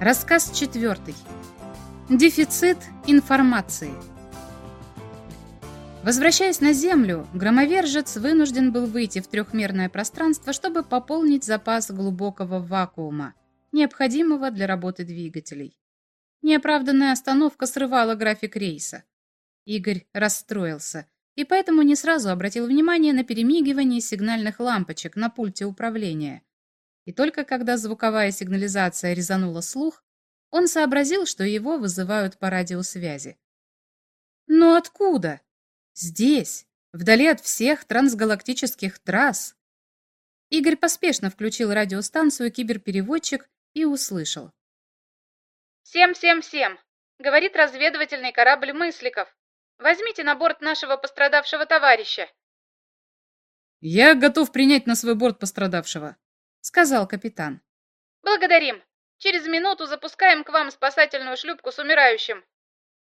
Рассказ четвертый. Дефицит информации. Возвращаясь на Землю, громовержец вынужден был выйти в трехмерное пространство, чтобы пополнить запас глубокого вакуума, необходимого для работы двигателей. Неоправданная остановка срывала график рейса. Игорь расстроился и поэтому не сразу обратил внимание на перемигивание сигнальных лампочек на пульте управления. И только когда звуковая сигнализация резанула слух, он сообразил, что его вызывают по радиосвязи. Но откуда? Здесь, вдали от всех трансгалактических трасс. Игорь поспешно включил радиостанцию «Киберпереводчик» и услышал. «Всем-всем-всем! Говорит разведывательный корабль Мысликов. Возьмите на борт нашего пострадавшего товарища». «Я готов принять на свой борт пострадавшего», — сказал капитан. «Благодарим. Через минуту запускаем к вам спасательную шлюпку с умирающим».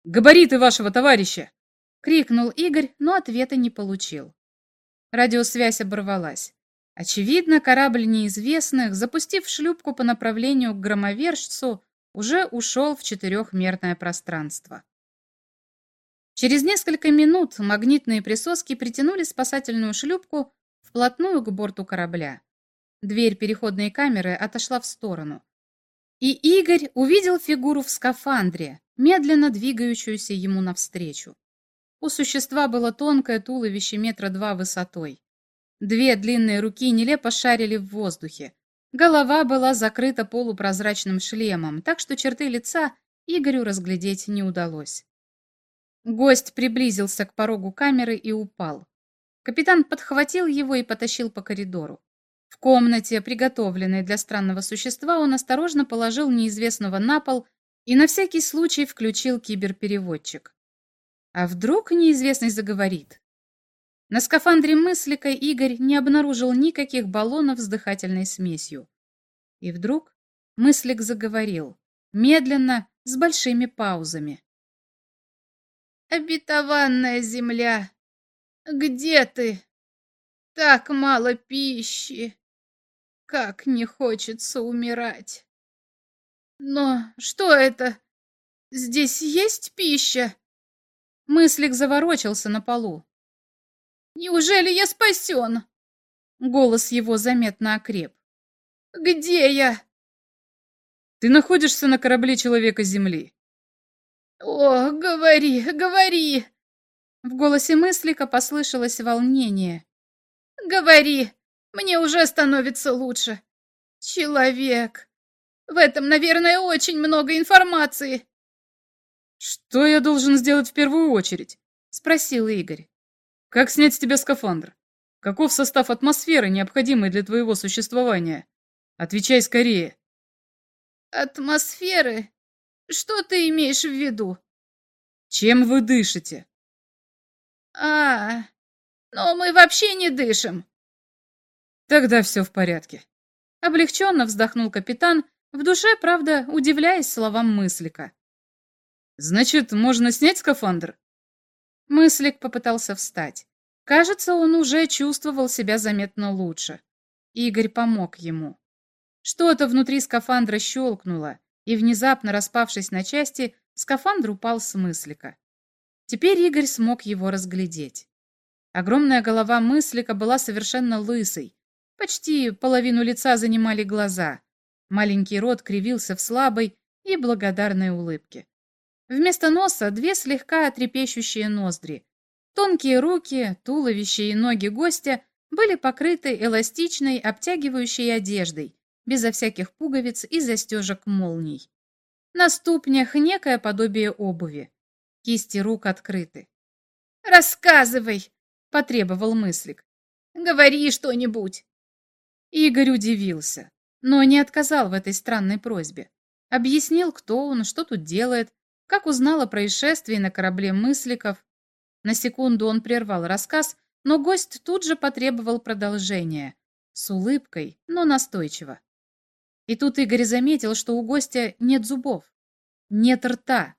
«Габариты вашего товарища!» — крикнул Игорь, но ответа не получил. Радиосвязь оборвалась. Очевидно, корабль неизвестных, запустив шлюпку по направлению к громовержцу, уже ушел в четырехмерное пространство. Через несколько минут магнитные присоски притянули спасательную шлюпку вплотную к борту корабля. Дверь переходной камеры отошла в сторону. И Игорь увидел фигуру в скафандре, медленно двигающуюся ему навстречу. У существа было тонкое туловище метра два высотой. Две длинные руки нелепо шарили в воздухе. Голова была закрыта полупрозрачным шлемом, так что черты лица Игорю разглядеть не удалось. Гость приблизился к порогу камеры и упал. Капитан подхватил его и потащил по коридору. В комнате, приготовленной для странного существа, он осторожно положил неизвестного на пол и на всякий случай включил киберпереводчик. А вдруг неизвестный заговорит? На скафандре мыслика Игорь не обнаружил никаких баллонов с дыхательной смесью. И вдруг мыслик заговорил, медленно, с большими паузами. Обетованная земля, где ты? Так мало пищи. Как не хочется умирать. Но что это? Здесь есть пища? Мыслик заворочился на полу. Неужели я спасен? Голос его заметно окреп. Где я? Ты находишься на корабле Человека Земли. «О, говори, говори!» В голосе мыслика послышалось волнение. «Говори, мне уже становится лучше. Человек. В этом, наверное, очень много информации». «Что я должен сделать в первую очередь?» — спросил Игорь. «Как снять с тебя скафандр? Каков состав атмосферы, необходимый для твоего существования? Отвечай скорее». «Атмосферы? Что ты имеешь в виду? Чем вы дышите? А, но мы вообще не дышим. Тогда все в порядке. Облегченно вздохнул капитан, в душе, правда, удивляясь словам мыслика. Значит, можно снять скафандр? Мыслик попытался встать. Кажется, он уже чувствовал себя заметно лучше. Игорь помог ему. Что-то внутри скафандра щелкнуло, и, внезапно распавшись на части, скафандр упал с мыслика. Теперь Игорь смог его разглядеть. Огромная голова мыслика была совершенно лысой. Почти половину лица занимали глаза. Маленький рот кривился в слабой и благодарной улыбке. Вместо носа две слегка трепещущие ноздри. Тонкие руки, туловище и ноги гостя были покрыты эластичной, обтягивающей одеждой, безо всяких пуговиц и застежек молний. На ступнях некое подобие обуви. Кисти рук открыты. «Рассказывай!» — потребовал мыслик. «Говори что-нибудь!» Игорь удивился, но не отказал в этой странной просьбе. Объяснил, кто он, что тут делает, как узнал о происшествии на корабле мысликов. На секунду он прервал рассказ, но гость тут же потребовал продолжения. С улыбкой, но настойчиво. И тут Игорь заметил, что у гостя нет зубов, нет рта.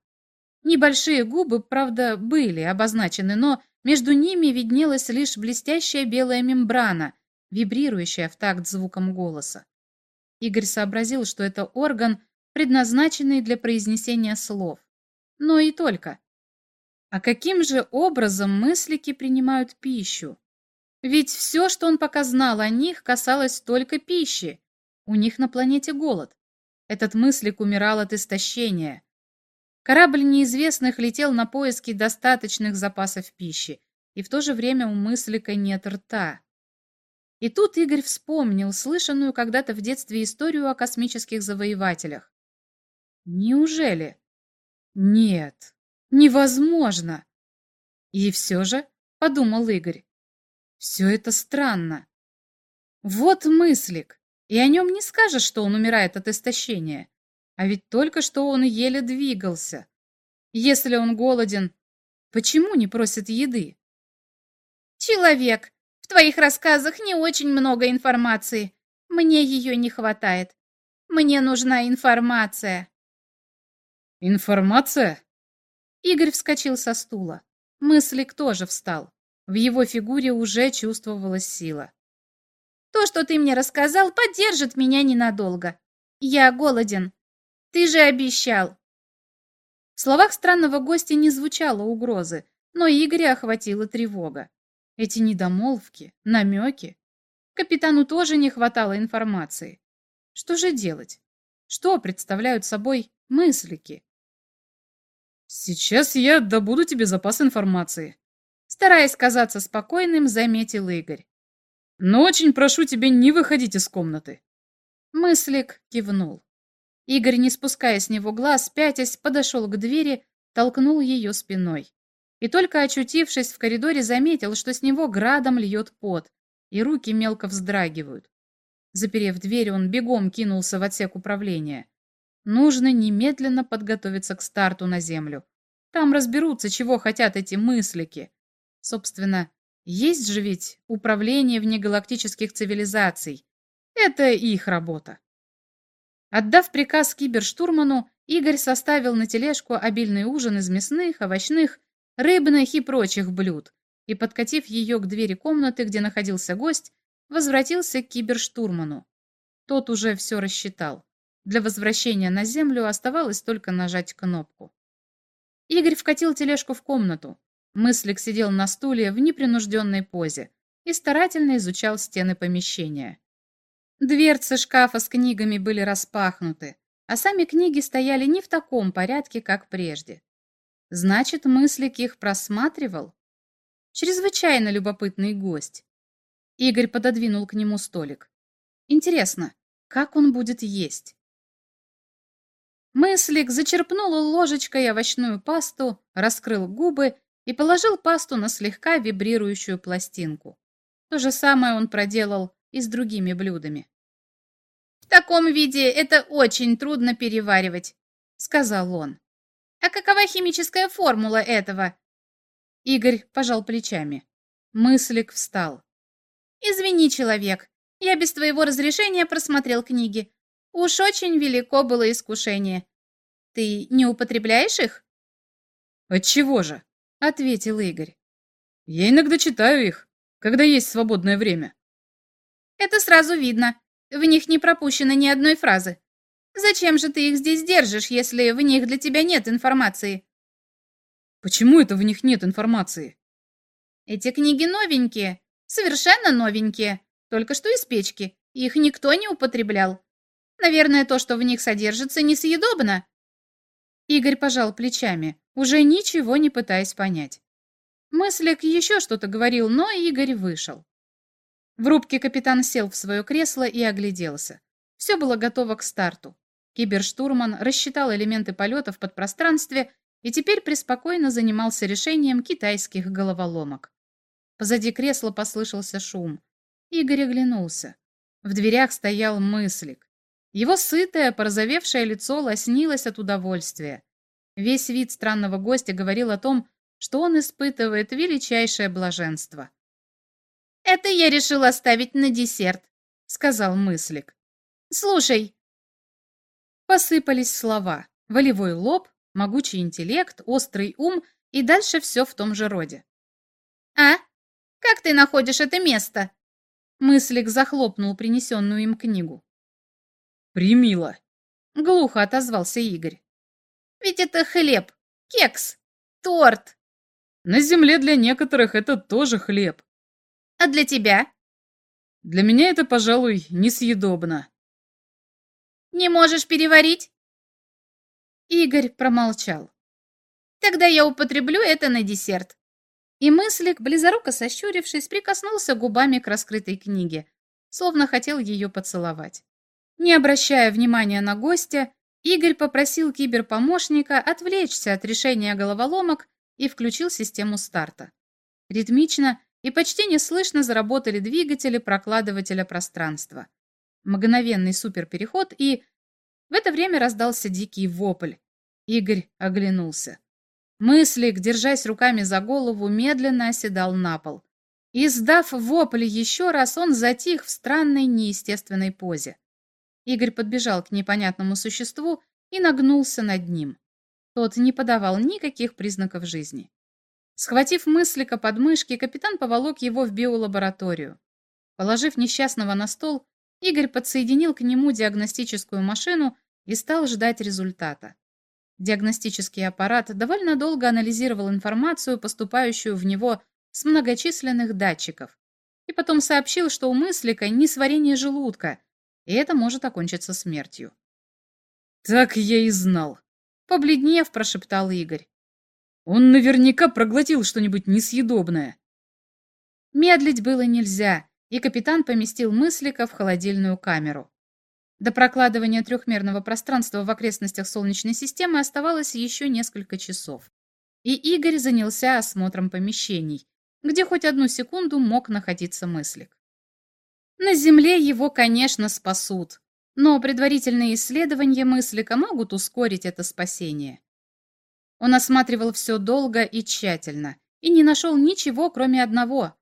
Небольшие губы, правда, были обозначены, но между ними виднелась лишь блестящая белая мембрана, вибрирующая в такт звуком голоса. Игорь сообразил, что это орган, предназначенный для произнесения слов. Но и только. А каким же образом мыслики принимают пищу? Ведь все, что он пока знал о них, касалось только пищи. У них на планете голод. Этот мыслик умирал от истощения. Корабль неизвестных летел на поиски достаточных запасов пищи, и в то же время у мыслика нет рта. И тут Игорь вспомнил слышанную когда-то в детстве историю о космических завоевателях. Неужели? Нет, невозможно. И все же, подумал Игорь, все это странно. Вот мыслик, и о нем не скажешь, что он умирает от истощения. А ведь только что он еле двигался. Если он голоден, почему не просит еды? Человек, в твоих рассказах не очень много информации. Мне ее не хватает. Мне нужна информация. Информация? Игорь вскочил со стула. Мыслик тоже встал. В его фигуре уже чувствовалась сила. То, что ты мне рассказал, поддержит меня ненадолго. Я голоден. Ты же обещал. В словах странного гостя не звучало угрозы, но Игоря охватила тревога. Эти недомолвки, намеки. Капитану тоже не хватало информации. Что же делать? Что представляют собой мыслики? «Сейчас я добуду тебе запас информации», Стараясь казаться спокойным, заметил Игорь. «Но очень прошу тебя не выходить из комнаты». Мыслик кивнул. Игорь, не спуская с него глаз, пятясь, подошел к двери, толкнул ее спиной. И только очутившись в коридоре, заметил, что с него градом льет пот, и руки мелко вздрагивают. Заперев дверь, он бегом кинулся в отсек управления. Нужно немедленно подготовиться к старту на Землю. Там разберутся, чего хотят эти мыслики. Собственно, есть же ведь управление внегалактических цивилизаций. Это их работа. Отдав приказ киберштурману, Игорь составил на тележку обильный ужин из мясных, овощных, рыбных и прочих блюд, и, подкатив ее к двери комнаты, где находился гость, возвратился к киберштурману. Тот уже все рассчитал. Для возвращения на Землю оставалось только нажать кнопку. Игорь вкатил тележку в комнату, Мыслик сидел на стуле в непринужденной позе и старательно изучал стены помещения. Дверцы шкафа с книгами были распахнуты, а сами книги стояли не в таком порядке, как прежде. Значит, Мыслик их просматривал? Чрезвычайно любопытный гость. Игорь пододвинул к нему столик. Интересно, как он будет есть? Мыслик зачерпнул ложечкой овощную пасту, раскрыл губы и положил пасту на слегка вибрирующую пластинку. То же самое он проделал и с другими блюдами. «В таком виде это очень трудно переваривать», — сказал он. «А какова химическая формула этого?» Игорь пожал плечами. Мыслик встал. «Извини, человек, я без твоего разрешения просмотрел книги. Уж очень велико было искушение. Ты не употребляешь их?» «Отчего же?» ответил Игорь. Я иногда читаю их, когда есть свободное время. Это сразу видно. В них не пропущено ни одной фразы. Зачем же ты их здесь держишь, если в них для тебя нет информации? Почему это в них нет информации? Эти книги новенькие, совершенно новенькие, только что из печки. Их никто не употреблял. Наверное, то, что в них содержится, несъедобно. Игорь пожал плечами, уже ничего не пытаясь понять. Мыслик еще что-то говорил, но Игорь вышел. В рубке капитан сел в свое кресло и огляделся. Все было готово к старту. Киберштурман рассчитал элементы полета в подпространстве и теперь преспокойно занимался решением китайских головоломок. Позади кресла послышался шум. Игорь оглянулся. В дверях стоял мыслик. Его сытое, порозовевшее лицо лоснилось от удовольствия. Весь вид странного гостя говорил о том, что он испытывает величайшее блаженство. «Это я решил оставить на десерт», — сказал мыслик. «Слушай». Посыпались слова. Волевой лоб, могучий интеллект, острый ум и дальше все в том же роде. «А? Как ты находишь это место?» Мыслик захлопнул принесенную им книгу. «Примило!» Глухо отозвался Игорь. Ведь это хлеб, кекс, торт. На земле для некоторых это тоже хлеб. А для тебя? Для меня это, пожалуй, несъедобно. Не можешь переварить? Игорь промолчал. Тогда я употреблю это на десерт. И мыслик, близоруко сощурившись, прикоснулся губами к раскрытой книге, словно хотел ее поцеловать. Не обращая внимания на гостя, Игорь попросил киберпомощника отвлечься от решения головоломок и включил систему старта. Ритмично и почти неслышно заработали двигатели прокладывателя пространства. Мгновенный суперпереход и... В это время раздался дикий вопль. Игорь оглянулся. Мыслик, держась руками за голову, медленно оседал на пол. Издав вопль еще раз, он затих в странной неестественной позе. Игорь подбежал к непонятному существу и нагнулся над ним. Тот не подавал никаких признаков жизни. Схватив мыслика под мышки, капитан поволок его в биолабораторию. Положив несчастного на стол, Игорь подсоединил к нему диагностическую машину и стал ждать результата. Диагностический аппарат довольно долго анализировал информацию, поступающую в него с многочисленных датчиков, и потом сообщил, что у мыслика несварение желудка, и это может окончиться смертью. «Так я и знал», — побледнев, прошептал Игорь. «Он наверняка проглотил что-нибудь несъедобное». Медлить было нельзя, и капитан поместил мыслика в холодильную камеру. До прокладывания трехмерного пространства в окрестностях Солнечной системы оставалось еще несколько часов. И Игорь занялся осмотром помещений, где хоть одну секунду мог находиться мыслик. На Земле его, конечно, спасут, но предварительные исследования мыслика могут ускорить это спасение. Он осматривал все долго и тщательно и не нашел ничего, кроме одного.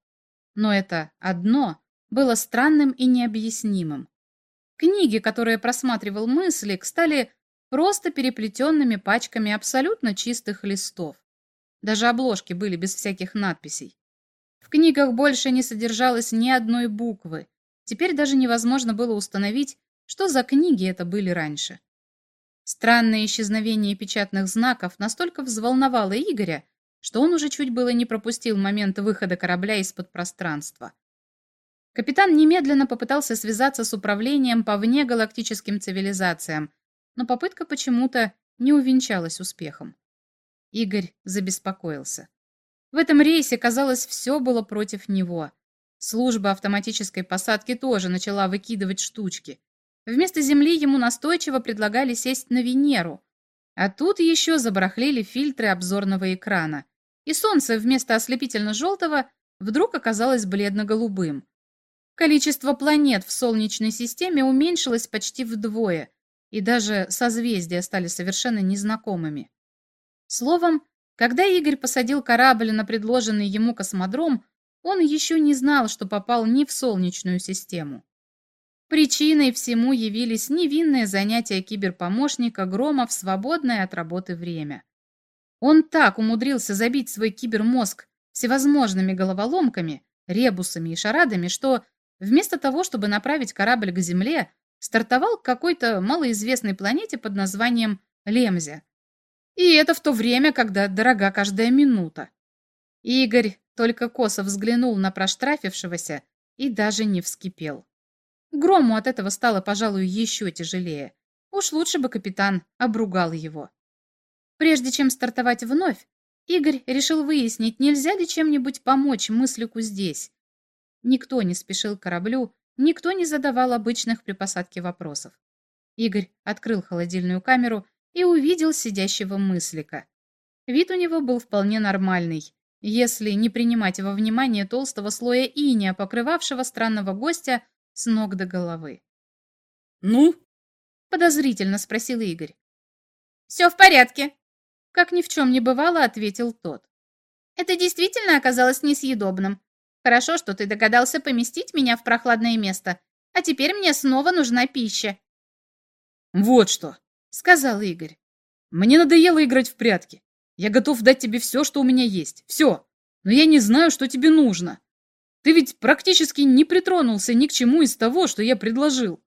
Но это «одно» было странным и необъяснимым. Книги, которые просматривал мыслик, стали просто переплетенными пачками абсолютно чистых листов. Даже обложки были без всяких надписей. В книгах больше не содержалось ни одной буквы. Теперь даже невозможно было установить, что за книги это были раньше. Странное исчезновение печатных знаков настолько взволновало Игоря, что он уже чуть было не пропустил момент выхода корабля из-под пространства. Капитан немедленно попытался связаться с управлением по внегалактическим цивилизациям, но попытка почему-то не увенчалась успехом. Игорь забеспокоился. В этом рейсе, казалось, все было против него. Служба автоматической посадки тоже начала выкидывать штучки. Вместо Земли ему настойчиво предлагали сесть на Венеру. А тут еще забарахлили фильтры обзорного экрана. И солнце вместо ослепительно-желтого вдруг оказалось бледно-голубым. Количество планет в Солнечной системе уменьшилось почти вдвое, и даже созвездия стали совершенно незнакомыми. Словом, когда Игорь посадил корабль на предложенный ему космодром, он еще не знал, что попал не в Солнечную систему. Причиной всему явились невинные занятия киберпомощника Грома в свободное от работы время. Он так умудрился забить свой кибермозг всевозможными головоломками, ребусами и шарадами, что Вместо того, чтобы направить корабль к Земле, стартовал к какой-то малоизвестной планете под названием Лемзя. И это в то время, когда дорога каждая минута. Игорь только косо взглянул на проштрафившегося и даже не вскипел. Грому от этого стало, пожалуй, еще тяжелее. Уж лучше бы капитан обругал его. Прежде чем стартовать вновь, Игорь решил выяснить, нельзя ли чем-нибудь помочь мыслику здесь, Никто не спешил к кораблю, никто не задавал обычных при посадке вопросов. Игорь открыл холодильную камеру и увидел сидящего мыслика. Вид у него был вполне нормальный, если не принимать во внимание толстого слоя иния, покрывавшего странного гостя с ног до головы. «Ну?» — подозрительно спросил Игорь. «Все в порядке», — как ни в чем не бывало, ответил тот. «Это действительно оказалось несъедобным. Хорошо, что ты догадался поместить меня в прохладное место, а теперь мне снова нужна пища. Вот что, сказал Игорь. Мне надоело играть в прятки. Я готов дать тебе все, что у меня есть. Все. Но я не знаю, что тебе нужно. Ты ведь практически не притронулся ни к чему из того, что я предложил.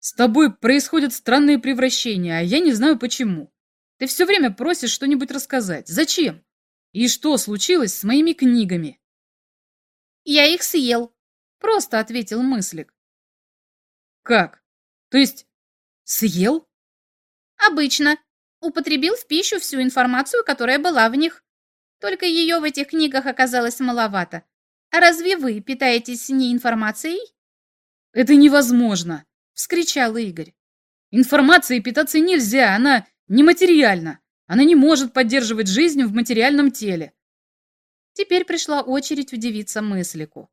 С тобой происходят странные превращения, а я не знаю почему. Ты все время просишь что-нибудь рассказать. Зачем? И что случилось с моими книгами? Я их съел, просто ответил мыслик. Как? То есть съел? Обычно. Употребил в пищу всю информацию, которая была в них. Только ее в этих книгах оказалось маловато. А разве вы питаетесь не информацией? Это невозможно, вскричал Игорь. Информацией питаться нельзя, она нематериальна. Она не может поддерживать жизнь в материальном теле. Теперь пришла очередь удивиться мыслику.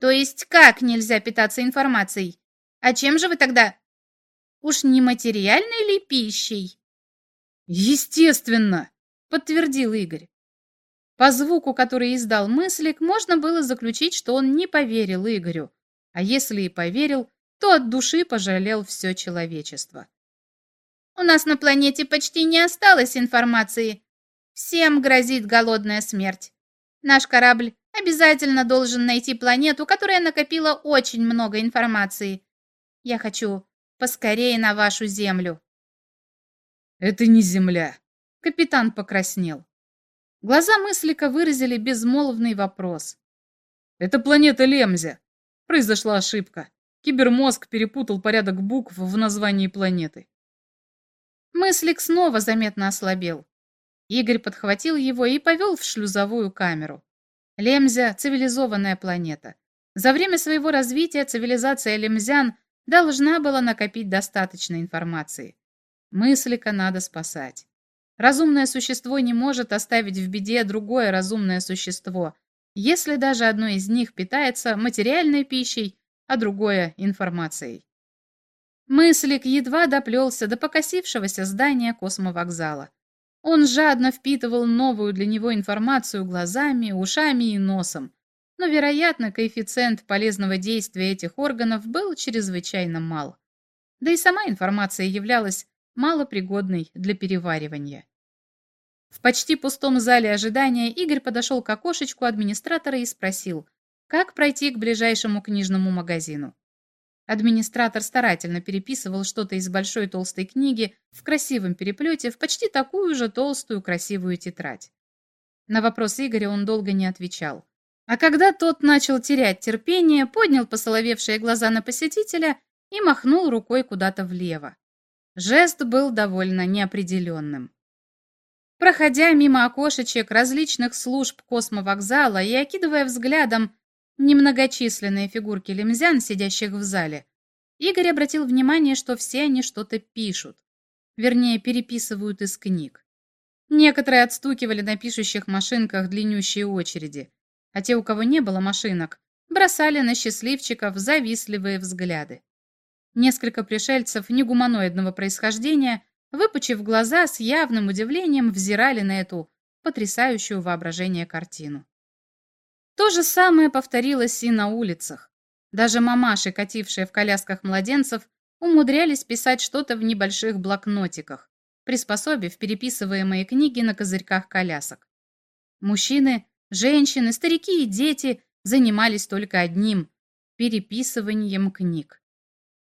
То есть как нельзя питаться информацией? А чем же вы тогда? Уж не материальной ли пищей? Естественно, подтвердил Игорь. По звуку, который издал мыслик, можно было заключить, что он не поверил Игорю, а если и поверил, то от души пожалел все человечество. У нас на планете почти не осталось информации. Всем грозит голодная смерть. Наш корабль обязательно должен найти планету, которая накопила очень много информации. Я хочу поскорее на вашу Землю. Это не Земля. Капитан покраснел. Глаза мыслика выразили безмолвный вопрос. Это планета Лемзя. Произошла ошибка. Кибермозг перепутал порядок букв в названии планеты. Мыслик снова заметно ослабел. Игорь подхватил его и повел в шлюзовую камеру. Лемзя – цивилизованная планета. За время своего развития цивилизация лемзян должна была накопить достаточно информации. Мыслика надо спасать. Разумное существо не может оставить в беде другое разумное существо, если даже одно из них питается материальной пищей, а другое – информацией. Мыслик едва доплелся до покосившегося здания космовокзала. Он жадно впитывал новую для него информацию глазами, ушами и носом, но, вероятно, коэффициент полезного действия этих органов был чрезвычайно мал. Да и сама информация являлась малопригодной для переваривания. В почти пустом зале ожидания Игорь подошел к окошечку администратора и спросил, как пройти к ближайшему книжному магазину. Администратор старательно переписывал что-то из большой толстой книги в красивом переплете в почти такую же толстую красивую тетрадь. На вопрос Игоря он долго не отвечал. А когда тот начал терять терпение, поднял посоловевшие глаза на посетителя и махнул рукой куда-то влево. Жест был довольно неопределенным. Проходя мимо окошечек различных служб космовокзала и окидывая взглядом немногочисленные фигурки лемзян, сидящих в зале, Игорь обратил внимание, что все они что-то пишут, вернее, переписывают из книг. Некоторые отстукивали на пишущих машинках длиннющие очереди, а те, у кого не было машинок, бросали на счастливчиков завистливые взгляды. Несколько пришельцев негуманоидного происхождения, выпучив глаза, с явным удивлением взирали на эту потрясающую воображение картину. То же самое повторилось и на улицах. Даже мамаши, катившие в колясках младенцев, умудрялись писать что-то в небольших блокнотиках, приспособив переписываемые книги на козырьках колясок. Мужчины, женщины, старики и дети занимались только одним – переписыванием книг.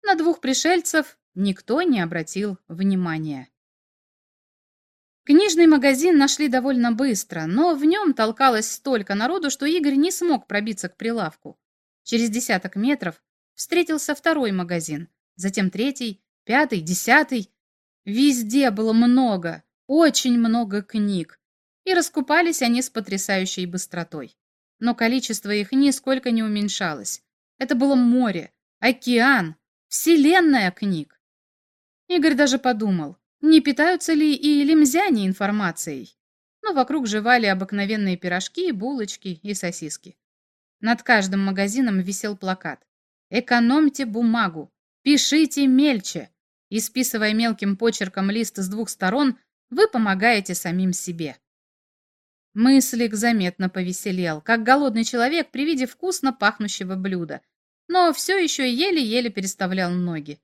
На двух пришельцев никто не обратил внимания. Книжный магазин нашли довольно быстро, но в нем толкалось столько народу, что Игорь не смог пробиться к прилавку. Через десяток метров встретился второй магазин, затем третий, пятый, десятый. Везде было много, очень много книг, и раскупались они с потрясающей быстротой. Но количество их нисколько не уменьшалось. Это было море, океан, вселенная книг. Игорь даже подумал, не питаются ли и лимзяне информацией? Но вокруг жевали обыкновенные пирожки, булочки и сосиски. Над каждым магазином висел плакат. «Экономьте бумагу! Пишите мельче!» И списывая мелким почерком лист с двух сторон, вы помогаете самим себе. Мыслик заметно повеселел, как голодный человек при виде вкусно пахнущего блюда, но все еще еле-еле переставлял ноги.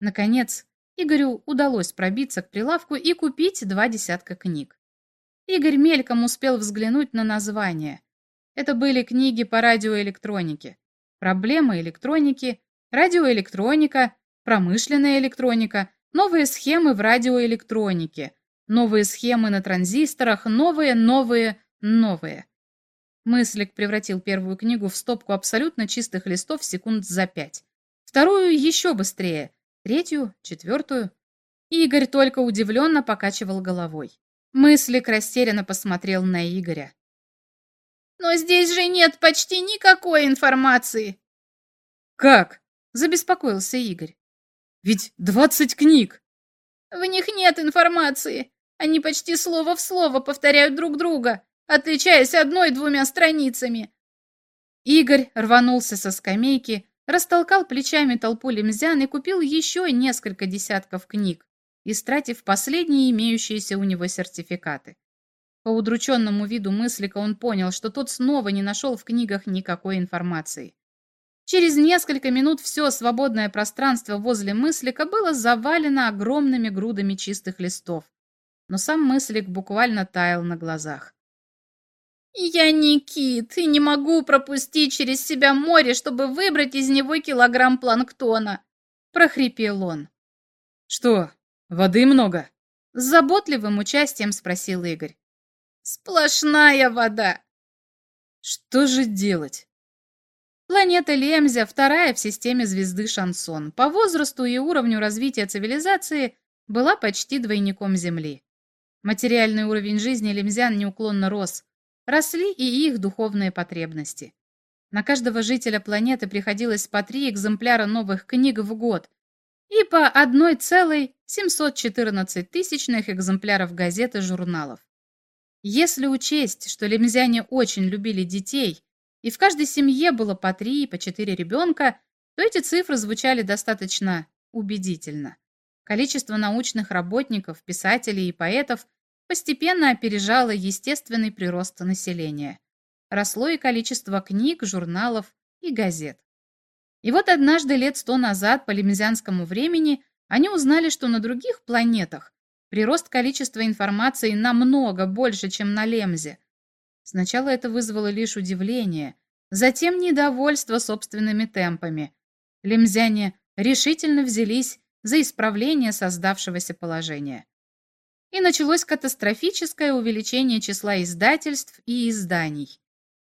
Наконец, Игорю удалось пробиться к прилавку и купить два десятка книг. Игорь мельком успел взглянуть на названия. Это были книги по радиоэлектронике. Проблемы электроники, радиоэлектроника, промышленная электроника, новые схемы в радиоэлектронике, новые схемы на транзисторах, новые, новые, новые. Мыслик превратил первую книгу в стопку абсолютно чистых листов секунд за пять. Вторую еще быстрее, третью, четвертую. Игорь только удивленно покачивал головой. Мыслик растерянно посмотрел на Игоря. «Но здесь же нет почти никакой информации!» «Как?» – забеспокоился Игорь. «Ведь двадцать книг!» «В них нет информации. Они почти слово в слово повторяют друг друга, отличаясь одной-двумя страницами». Игорь рванулся со скамейки, растолкал плечами толпу лемзян и купил еще несколько десятков книг, истратив последние имеющиеся у него сертификаты. По удрученному виду мыслика он понял, что тот снова не нашел в книгах никакой информации. Через несколько минут все свободное пространство возле мыслика было завалено огромными грудами чистых листов. Но сам мыслик буквально таял на глазах. «Я не кит и не могу пропустить через себя море, чтобы выбрать из него килограмм планктона», — прохрипел он. «Что, воды много?» — с заботливым участием спросил Игорь. «Сплошная вода». «Что же делать?» Планета Лемзя, вторая в системе звезды Шансон, по возрасту и уровню развития цивилизации была почти двойником Земли. Материальный уровень жизни лемзян неуклонно рос, росли и их духовные потребности. На каждого жителя планеты приходилось по три экземпляра новых книг в год и по 1,714 тысячных экземпляров газет и журналов. Если учесть, что лемзяне очень любили детей и в каждой семье было по три, и по четыре ребенка, то эти цифры звучали достаточно убедительно. Количество научных работников, писателей и поэтов постепенно опережало естественный прирост населения. Росло и количество книг, журналов и газет. И вот однажды лет сто назад по лемезианскому времени они узнали, что на других планетах прирост количества информации намного больше, чем на Лемзе, Сначала это вызвало лишь удивление, затем недовольство собственными темпами. Лемзяне решительно взялись за исправление создавшегося положения. И началось катастрофическое увеличение числа издательств и изданий.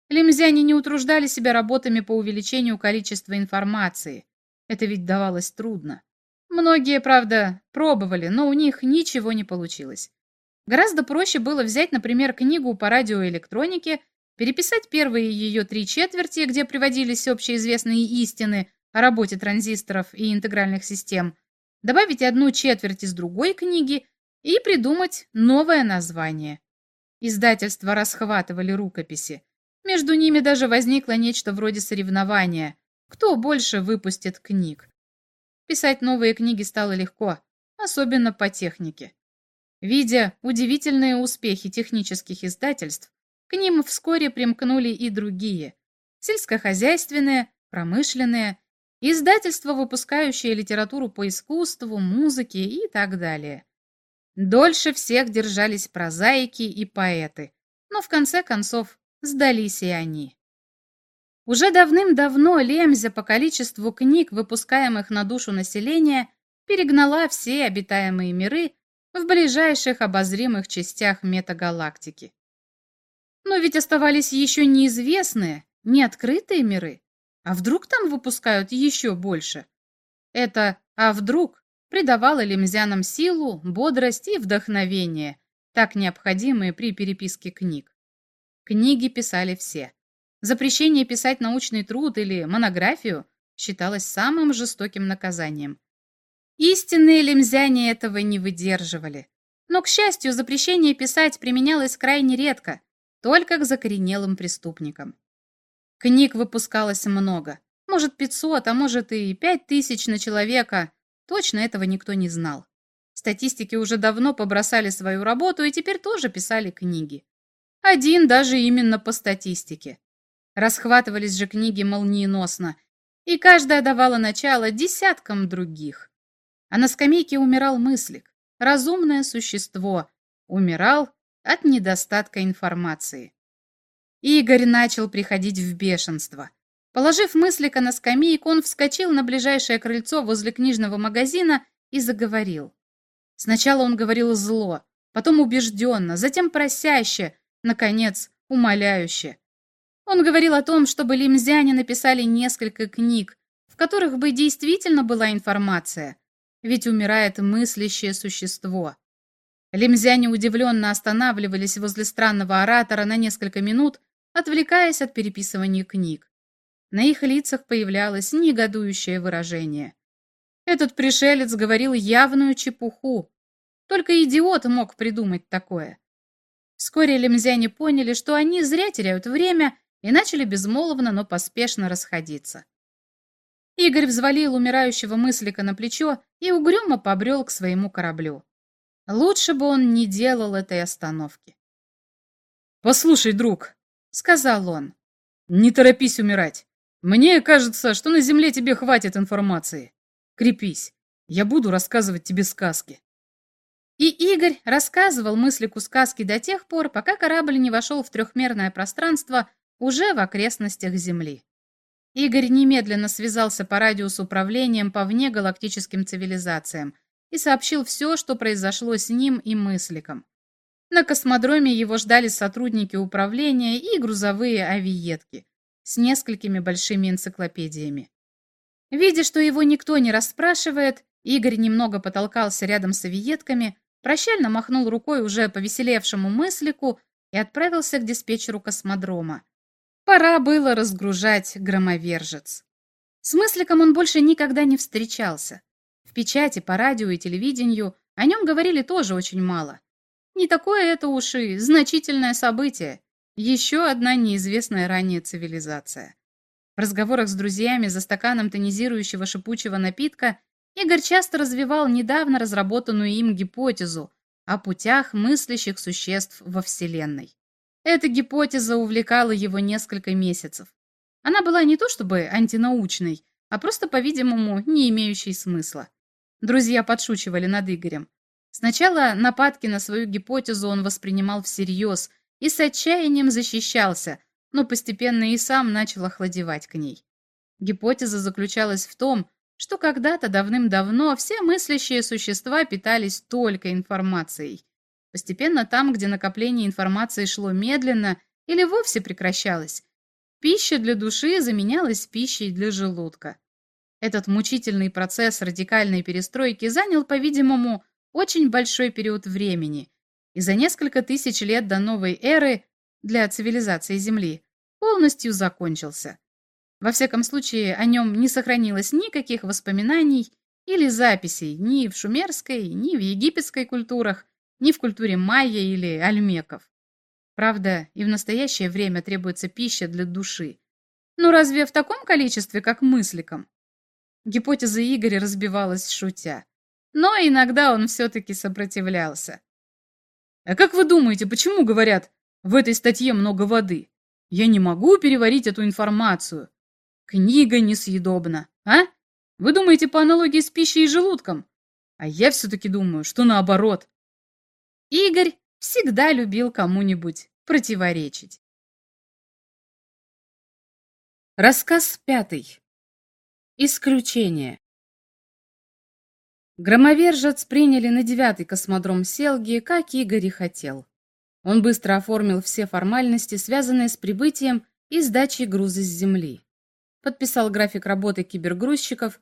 Лемзяне не утруждали себя работами по увеличению количества информации. Это ведь давалось трудно. Многие, правда, пробовали, но у них ничего не получилось. Гораздо проще было взять, например, книгу по радиоэлектронике, переписать первые ее три четверти, где приводились общеизвестные истины о работе транзисторов и интегральных систем, добавить одну четверть из другой книги и придумать новое название. Издательства расхватывали рукописи. Между ними даже возникло нечто вроде соревнования. Кто больше выпустит книг? Писать новые книги стало легко, особенно по технике. Видя удивительные успехи технических издательств, к ним вскоре примкнули и другие – сельскохозяйственные, промышленные, издательства, выпускающие литературу по искусству, музыке и так далее. Дольше всех держались прозаики и поэты, но в конце концов сдались и они. Уже давным-давно Лемзя по количеству книг, выпускаемых на душу населения, перегнала все обитаемые миры в ближайших обозримых частях метагалактики. Но ведь оставались еще неизвестные, неоткрытые миры. А вдруг там выпускают еще больше? Это «а вдруг» придавало лемзянам силу, бодрость и вдохновение, так необходимые при переписке книг. Книги писали все. Запрещение писать научный труд или монографию считалось самым жестоким наказанием. Истинные лемзяне этого не выдерживали. Но, к счастью, запрещение писать применялось крайне редко, только к закоренелым преступникам. Книг выпускалось много. Может, 500, а может и 5000 на человека. Точно этого никто не знал. Статистики уже давно побросали свою работу и теперь тоже писали книги. Один даже именно по статистике. Расхватывались же книги молниеносно, и каждая давала начало десяткам других. А на скамейке умирал мыслик, разумное существо, умирал от недостатка информации. Игорь начал приходить в бешенство. Положив мыслика на скамейку, он вскочил на ближайшее крыльцо возле книжного магазина и заговорил. Сначала он говорил зло, потом убежденно, затем просяще, наконец, умоляюще. Он говорил о том, чтобы лимзяне написали несколько книг, в которых бы действительно была информация, ведь умирает мыслящее существо. Лемзяне удивленно останавливались возле странного оратора на несколько минут, отвлекаясь от переписывания книг. На их лицах появлялось негодующее выражение. Этот пришелец говорил явную чепуху. Только идиот мог придумать такое. Вскоре лемзяне поняли, что они зря теряют время и начали безмолвно, но поспешно расходиться. Игорь взвалил умирающего мыслика на плечо и угрюмо побрел к своему кораблю. Лучше бы он не делал этой остановки. «Послушай, друг», — сказал он, — «не торопись умирать. Мне кажется, что на Земле тебе хватит информации. Крепись, я буду рассказывать тебе сказки». И Игорь рассказывал мыслику сказки до тех пор, пока корабль не вошел в трехмерное пространство уже в окрестностях Земли. Игорь немедленно связался по радио с управлением по внегалактическим цивилизациям и сообщил все, что произошло с ним и мысликом. На космодроме его ждали сотрудники управления и грузовые авиетки с несколькими большими энциклопедиями. Видя, что его никто не расспрашивает, Игорь немного потолкался рядом с авиетками, прощально махнул рукой уже повеселевшему мыслику и отправился к диспетчеру космодрома. Пора было разгружать громовержец. С мысликом он больше никогда не встречался. В печати, по радио и телевидению о нем говорили тоже очень мало. Не такое это уж и значительное событие. Еще одна неизвестная ранее цивилизация. В разговорах с друзьями за стаканом тонизирующего шипучего напитка Игорь часто развивал недавно разработанную им гипотезу о путях мыслящих существ во Вселенной. Эта гипотеза увлекала его несколько месяцев. Она была не то чтобы антинаучной, а просто, по-видимому, не имеющей смысла. Друзья подшучивали над Игорем. Сначала нападки на свою гипотезу он воспринимал всерьез и с отчаянием защищался, но постепенно и сам начал охладевать к ней. Гипотеза заключалась в том, что когда-то давным-давно все мыслящие существа питались только информацией. Постепенно там, где накопление информации шло медленно или вовсе прекращалось, пища для души заменялась пищей для желудка. Этот мучительный процесс радикальной перестройки занял, по-видимому, очень большой период времени, и за несколько тысяч лет до новой эры для цивилизации Земли полностью закончился. Во всяком случае, о нем не сохранилось никаких воспоминаний или записей ни в шумерской, ни в египетской культурах, ни в культуре майя или альмеков. Правда, и в настоящее время требуется пища для души. Но разве в таком количестве, как мысликам? Гипотеза Игоря разбивалась шутя. Но иногда он все-таки сопротивлялся. А как вы думаете, почему говорят, в этой статье много воды? Я не могу переварить эту информацию. Книга несъедобна, а? Вы думаете по аналогии с пищей и желудком? А я все-таки думаю, что наоборот. Игорь всегда любил кому-нибудь противоречить. Рассказ пятый. Исключение. Громовержец приняли на девятый космодром Селги, как Игорь и хотел. Он быстро оформил все формальности, связанные с прибытием и сдачей груза с Земли подписал график работы кибергрузчиков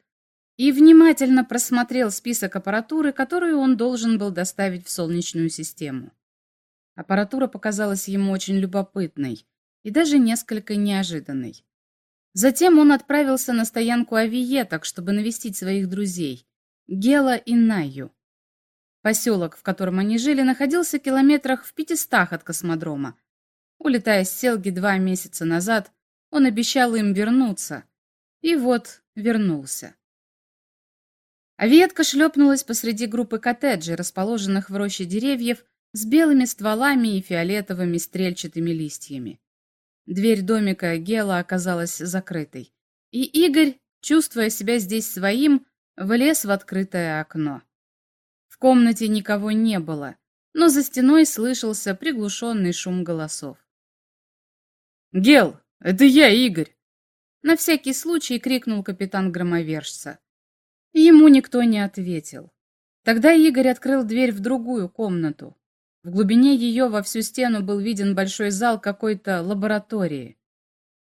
и внимательно просмотрел список аппаратуры, которую он должен был доставить в Солнечную систему. Аппаратура показалась ему очень любопытной и даже несколько неожиданной. Затем он отправился на стоянку авиеток, чтобы навестить своих друзей, Гела и Найю. Поселок, в котором они жили, находился в километрах в пятистах от космодрома. Улетая с Селги два месяца назад, он обещал им вернуться. И вот вернулся. А ветка шлепнулась посреди группы коттеджей, расположенных в роще деревьев, с белыми стволами и фиолетовыми стрельчатыми листьями. Дверь домика Гела оказалась закрытой, и Игорь, чувствуя себя здесь своим, влез в открытое окно. В комнате никого не было, но за стеной слышался приглушенный шум голосов. «Гел, это я, Игорь. На всякий случай крикнул капитан громовержца. Ему никто не ответил. Тогда Игорь открыл дверь в другую комнату. В глубине ее во всю стену был виден большой зал какой-то лаборатории.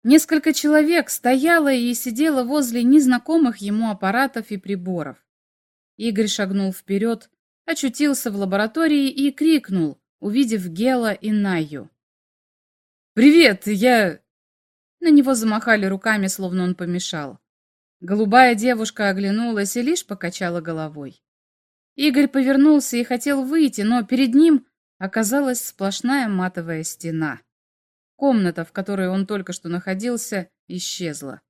Несколько человек стояло и сидело возле незнакомых ему аппаратов и приборов. Игорь шагнул вперед, очутился в лаборатории и крикнул, увидев Гела и Наю. «Привет, я...» На него замахали руками, словно он помешал. Голубая девушка оглянулась и лишь покачала головой. Игорь повернулся и хотел выйти, но перед ним оказалась сплошная матовая стена. Комната, в которой он только что находился, исчезла.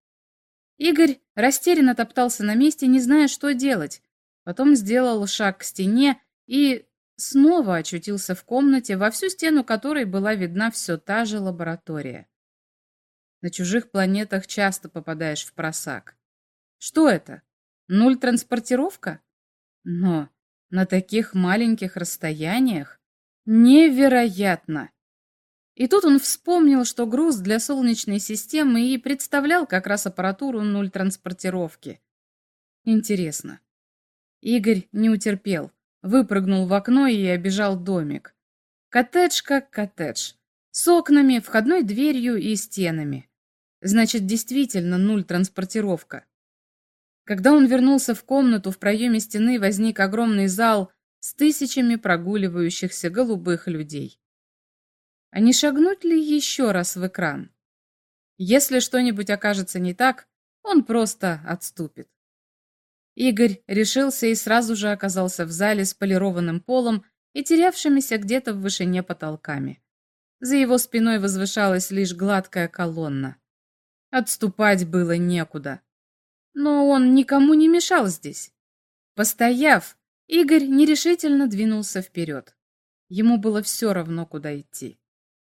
Игорь растерянно топтался на месте, не зная, что делать. Потом сделал шаг к стене и снова очутился в комнате, во всю стену которой была видна все та же лаборатория. На чужих планетах часто попадаешь в просак. Что это? Нуль транспортировка? Но на таких маленьких расстояниях невероятно. И тут он вспомнил, что груз для Солнечной системы и представлял как раз аппаратуру нуль транспортировки. Интересно. Игорь не утерпел, выпрыгнул в окно и обежал домик. Коттедж как коттедж. С окнами, входной дверью и стенами. Значит, действительно нуль транспортировка. Когда он вернулся в комнату, в проеме стены возник огромный зал с тысячами прогуливающихся голубых людей. А не шагнуть ли еще раз в экран? Если что-нибудь окажется не так, он просто отступит. Игорь решился и сразу же оказался в зале с полированным полом и терявшимися где-то в вышине потолками. За его спиной возвышалась лишь гладкая колонна. Отступать было некуда. Но он никому не мешал здесь. Постояв, Игорь нерешительно двинулся вперед. Ему было все равно, куда идти.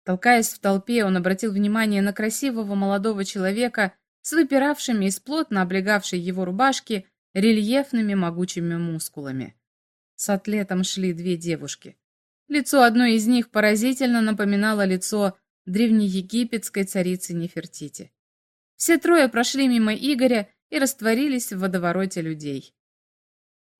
Толкаясь в толпе, он обратил внимание на красивого молодого человека с выпиравшими из плотно облегавшей его рубашки рельефными могучими мускулами. С атлетом шли две девушки. Лицо одной из них поразительно напоминало лицо древнеегипетской царицы Нефертити. Все трое прошли мимо Игоря и растворились в водовороте людей.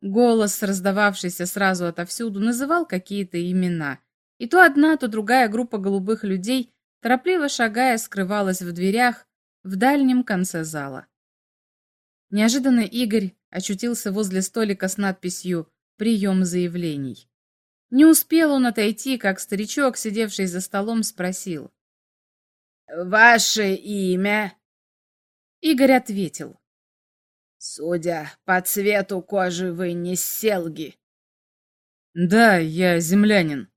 Голос, раздававшийся сразу отовсюду, называл какие-то имена. И то одна, то другая группа голубых людей, торопливо шагая, скрывалась в дверях в дальнем конце зала. Неожиданно Игорь очутился возле столика с надписью «Прием заявлений». Не успел он отойти, как старичок, сидевший за столом, спросил. «Ваше имя?» Игорь ответил. «Судя по цвету кожи, вы не селги». «Да, я землянин».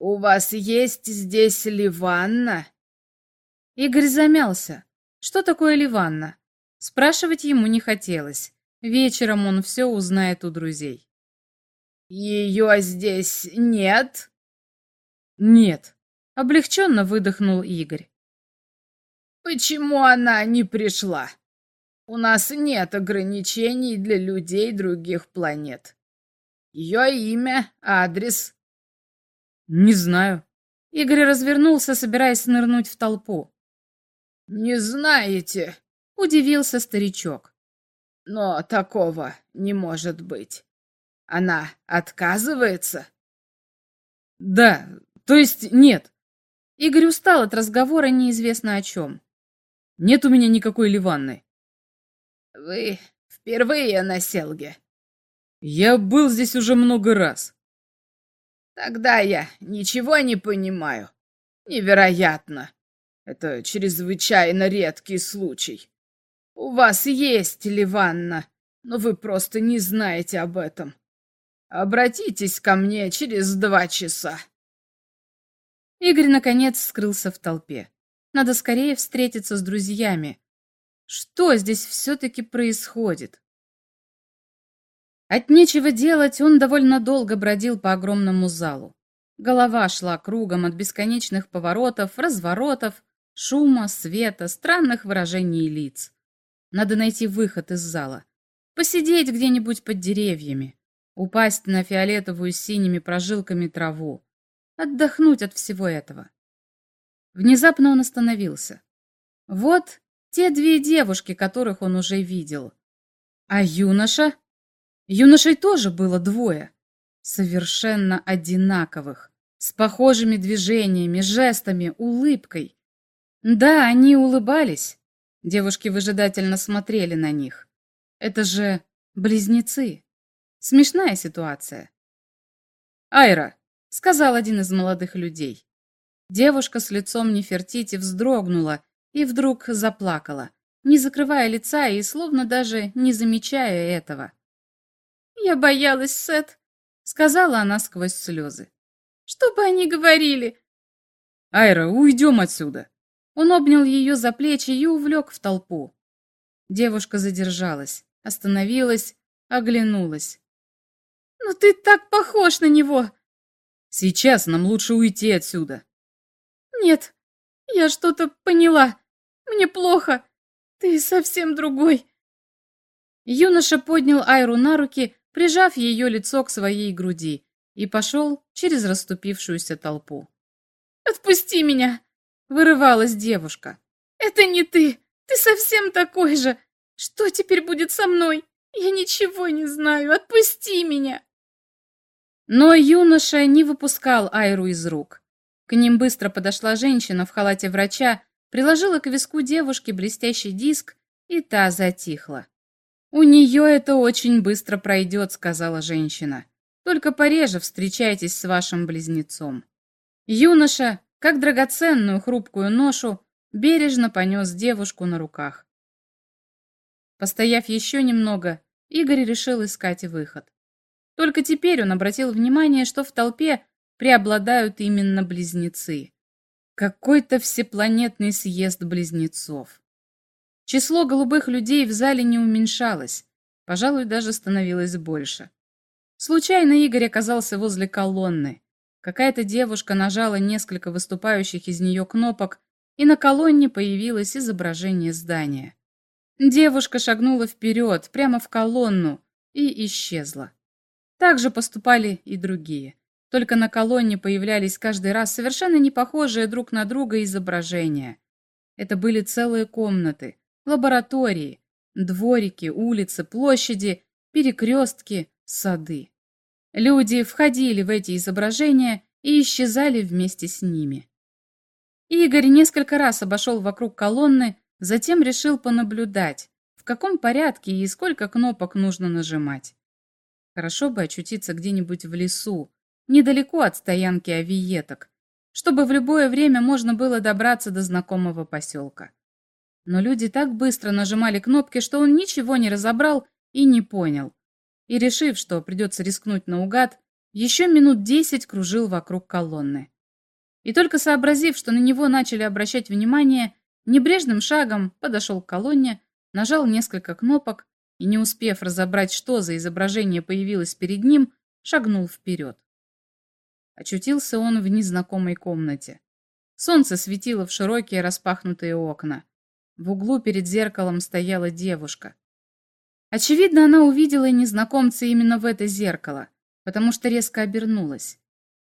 «У вас есть здесь ливанна?» Игорь замялся. Что такое ливанна? Спрашивать ему не хотелось. Вечером он все узнает у друзей. «Ее здесь нет?» «Нет», — облегченно выдохнул Игорь. Почему она не пришла? У нас нет ограничений для людей других планет. Ее имя, адрес. Не знаю. Игорь развернулся, собираясь нырнуть в толпу. Не знаете? Удивился старичок. Но такого не может быть. Она отказывается? Да, то есть нет. Игорь устал от разговора неизвестно о чем. Нет у меня никакой ливанны. Вы впервые на Селге? Я был здесь уже много раз. Тогда я ничего не понимаю. Невероятно. Это чрезвычайно редкий случай. У вас есть ливанна, но вы просто не знаете об этом. Обратитесь ко мне через два часа. Игорь, наконец, скрылся в толпе. Надо скорее встретиться с друзьями. Что здесь все-таки происходит? От нечего делать он довольно долго бродил по огромному залу. Голова шла кругом от бесконечных поворотов, разворотов, шума, света, странных выражений лиц. Надо найти выход из зала. Посидеть где-нибудь под деревьями. Упасть на фиолетовую с синими прожилками траву. Отдохнуть от всего этого. Внезапно он остановился. Вот те две девушки, которых он уже видел. А юноша? Юношей тоже было двое, совершенно одинаковых, с похожими движениями, жестами, улыбкой. Да, они улыбались. Девушки выжидательно смотрели на них. Это же близнецы. Смешная ситуация. «Айра», — сказал один из молодых людей. Девушка с лицом Нефертити вздрогнула и вдруг заплакала, не закрывая лица и словно даже не замечая этого. «Я боялась, Сет», — сказала она сквозь слезы. «Что бы они говорили?» «Айра, уйдем отсюда!» Он обнял ее за плечи и увлек в толпу. Девушка задержалась, остановилась, оглянулась. «Ну ты так похож на него!» «Сейчас нам лучше уйти отсюда!» «Нет, я что-то поняла. Мне плохо. Ты совсем другой. Юноша поднял Айру на руки, прижав ее лицо к своей груди, и пошел через расступившуюся толпу. «Отпусти меня!» — вырывалась девушка. «Это не ты! Ты совсем такой же! Что теперь будет со мной? Я ничего не знаю! Отпусти меня!» Но юноша не выпускал Айру из рук. К ним быстро подошла женщина в халате врача, приложила к виску девушки блестящий диск, и та затихла. «У нее это очень быстро пройдет», — сказала женщина. «Только пореже встречайтесь с вашим близнецом». Юноша, как драгоценную хрупкую ношу, бережно понес девушку на руках. Постояв еще немного, Игорь решил искать выход. Только теперь он обратил внимание, что в толпе преобладают именно близнецы. Какой-то всепланетный съезд близнецов. Число голубых людей в зале не уменьшалось, пожалуй, даже становилось больше. Случайно Игорь оказался возле колонны. Какая-то девушка нажала несколько выступающих из нее кнопок, и на колонне появилось изображение здания. Девушка шагнула вперед, прямо в колонну, и исчезла. Так же поступали и другие. Только на колонне появлялись каждый раз совершенно не похожие друг на друга изображения. Это были целые комнаты, лаборатории, дворики, улицы, площади, перекрестки, сады. Люди входили в эти изображения и исчезали вместе с ними. Игорь несколько раз обошел вокруг колонны, затем решил понаблюдать, в каком порядке и сколько кнопок нужно нажимать. Хорошо бы очутиться где-нибудь в лесу, недалеко от стоянки авиеток, чтобы в любое время можно было добраться до знакомого поселка. Но люди так быстро нажимали кнопки, что он ничего не разобрал и не понял. И, решив, что придется рискнуть наугад, еще минут десять кружил вокруг колонны. И только сообразив, что на него начали обращать внимание, небрежным шагом подошел к колонне, нажал несколько кнопок и, не успев разобрать, что за изображение появилось перед ним, шагнул вперед. Очутился он в незнакомой комнате. Солнце светило в широкие распахнутые окна. В углу перед зеркалом стояла девушка. Очевидно, она увидела незнакомца именно в это зеркало, потому что резко обернулась.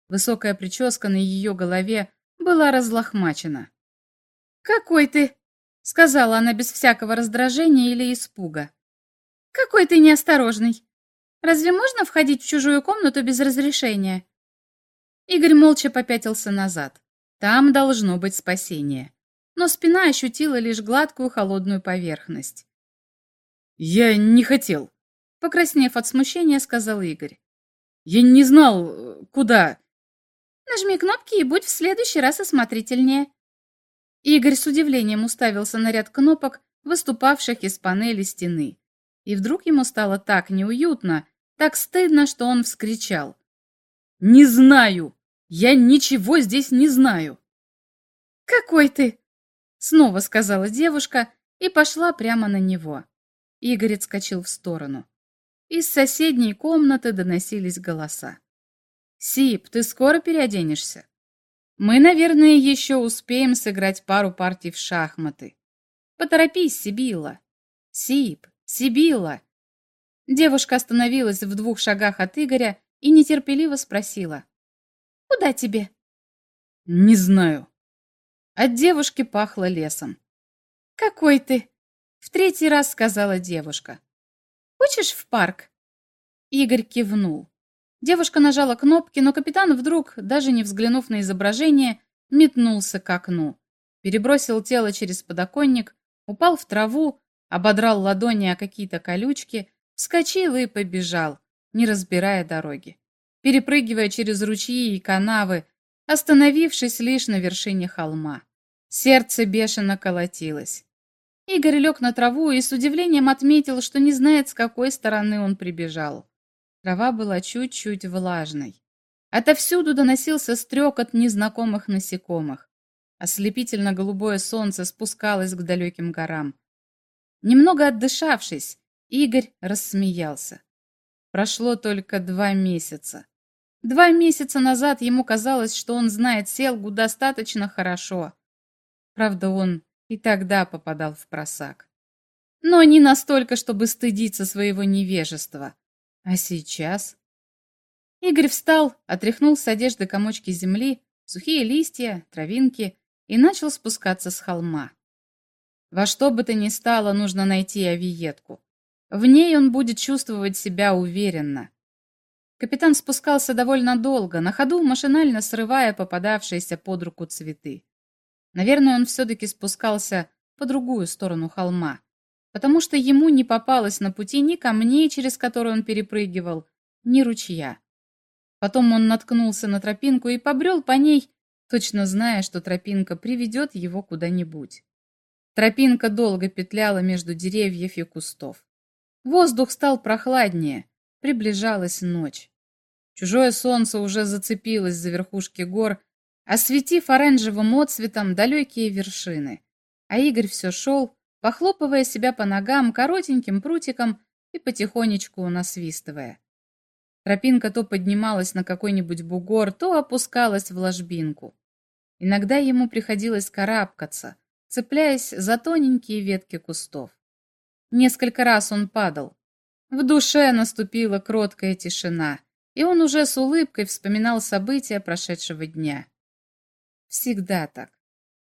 Высокая прическа на ее голове была разлохмачена. «Какой ты!» — сказала она без всякого раздражения или испуга. «Какой ты неосторожный! Разве можно входить в чужую комнату без разрешения?» Игорь молча попятился назад. Там должно быть спасение. Но спина ощутила лишь гладкую холодную поверхность. «Я не хотел», — покраснев от смущения, сказал Игорь. «Я не знал, куда...» «Нажми кнопки и будь в следующий раз осмотрительнее». Игорь с удивлением уставился на ряд кнопок, выступавших из панели стены. И вдруг ему стало так неуютно, так стыдно, что он вскричал. «Не знаю!» Я ничего здесь не знаю. Какой ты? Снова сказала девушка и пошла прямо на него. Игорь отскочил в сторону. Из соседней комнаты доносились голоса. «Сип, ты скоро переоденешься? Мы, наверное, еще успеем сыграть пару партий в шахматы. Поторопись, Сибила. Сип, Сибила!» Девушка остановилась в двух шагах от Игоря и нетерпеливо спросила. Куда тебе?» «Не знаю». От девушки пахло лесом. «Какой ты!» — в третий раз сказала девушка. «Хочешь в парк?» Игорь кивнул. Девушка нажала кнопки, но капитан вдруг, даже не взглянув на изображение, метнулся к окну, перебросил тело через подоконник, упал в траву, ободрал ладони о какие-то колючки, вскочил и побежал, не разбирая дороги, перепрыгивая через ручьи и канавы, остановившись лишь на вершине холма. Сердце бешено колотилось. Игорь лег на траву и с удивлением отметил, что не знает, с какой стороны он прибежал. Трава была чуть-чуть влажной. Отовсюду доносился стрекот незнакомых насекомых. Ослепительно-голубое солнце спускалось к далеким горам. Немного отдышавшись, Игорь рассмеялся. Прошло только два месяца. Два месяца назад ему казалось, что он знает Селгу достаточно хорошо. Правда, он и тогда попадал в просак. Но не настолько, чтобы стыдиться своего невежества. А сейчас? Игорь встал, отряхнул с одежды комочки земли, сухие листья, травинки и начал спускаться с холма. Во что бы то ни стало, нужно найти авиетку. В ней он будет чувствовать себя уверенно. Капитан спускался довольно долго, на ходу машинально срывая попадавшиеся под руку цветы. Наверное, он все-таки спускался по другую сторону холма потому что ему не попалось на пути ни камней, через которые он перепрыгивал, ни ручья. Потом он наткнулся на тропинку и побрел по ней, точно зная, что тропинка приведет его куда-нибудь. Тропинка долго петляла между деревьев и кустов. Воздух стал прохладнее, приближалась ночь. Чужое солнце уже зацепилось за верхушки гор, осветив оранжевым отцветом далекие вершины. А Игорь все шел, похлопывая себя по ногам коротеньким прутиком и потихонечку насвистывая. Тропинка то поднималась на какой-нибудь бугор, то опускалась в ложбинку. Иногда ему приходилось карабкаться, цепляясь за тоненькие ветки кустов. Несколько раз он падал. В душе наступила кроткая тишина, и он уже с улыбкой вспоминал события прошедшего дня. Всегда так.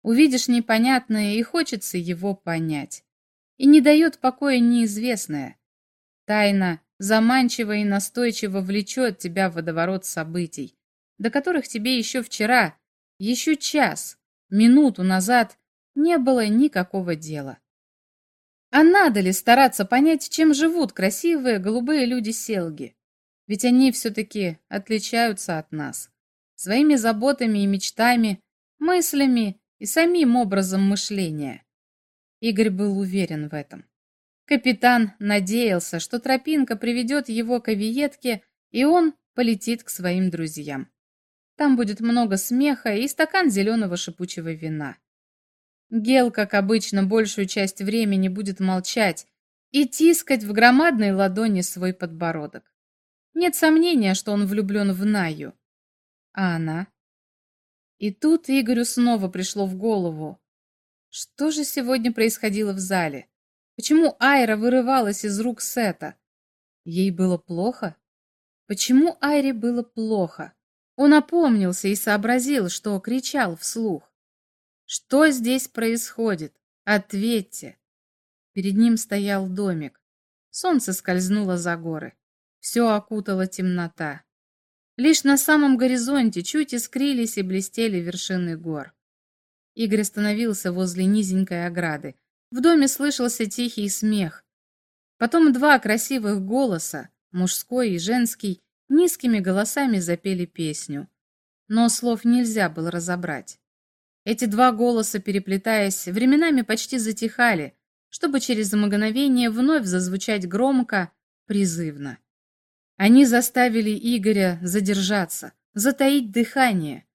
Увидишь непонятное, и хочется его понять. И не дает покоя неизвестное. Тайна заманчиво и настойчиво влечет тебя в водоворот событий, до которых тебе еще вчера, еще час, минуту назад не было никакого дела. А надо ли стараться понять, чем живут красивые голубые люди Селги? Ведь они все-таки отличаются от нас. Своими заботами и мечтами, мыслями и самим образом мышления. Игорь был уверен в этом. Капитан надеялся, что тропинка приведет его к авиетке, и он полетит к своим друзьям. Там будет много смеха и стакан зеленого шипучего вина. Гел, как обычно, большую часть времени будет молчать и тискать в громадной ладони свой подбородок. Нет сомнения, что он влюблен в Наю. А она? И тут Игорю снова пришло в голову. Что же сегодня происходило в зале? Почему Айра вырывалась из рук Сета? Ей было плохо? Почему Айре было плохо? Он опомнился и сообразил, что кричал вслух. Что здесь происходит? Ответьте. Перед ним стоял домик. Солнце скользнуло за горы. Все окутала темнота. Лишь на самом горизонте чуть искрились и блестели вершины гор. Игорь остановился возле низенькой ограды. В доме слышался тихий смех. Потом два красивых голоса, мужской и женский, низкими голосами запели песню. Но слов нельзя было разобрать. Эти два голоса, переплетаясь, временами почти затихали, чтобы через мгновение вновь зазвучать громко, призывно. Они заставили Игоря задержаться, затаить дыхание.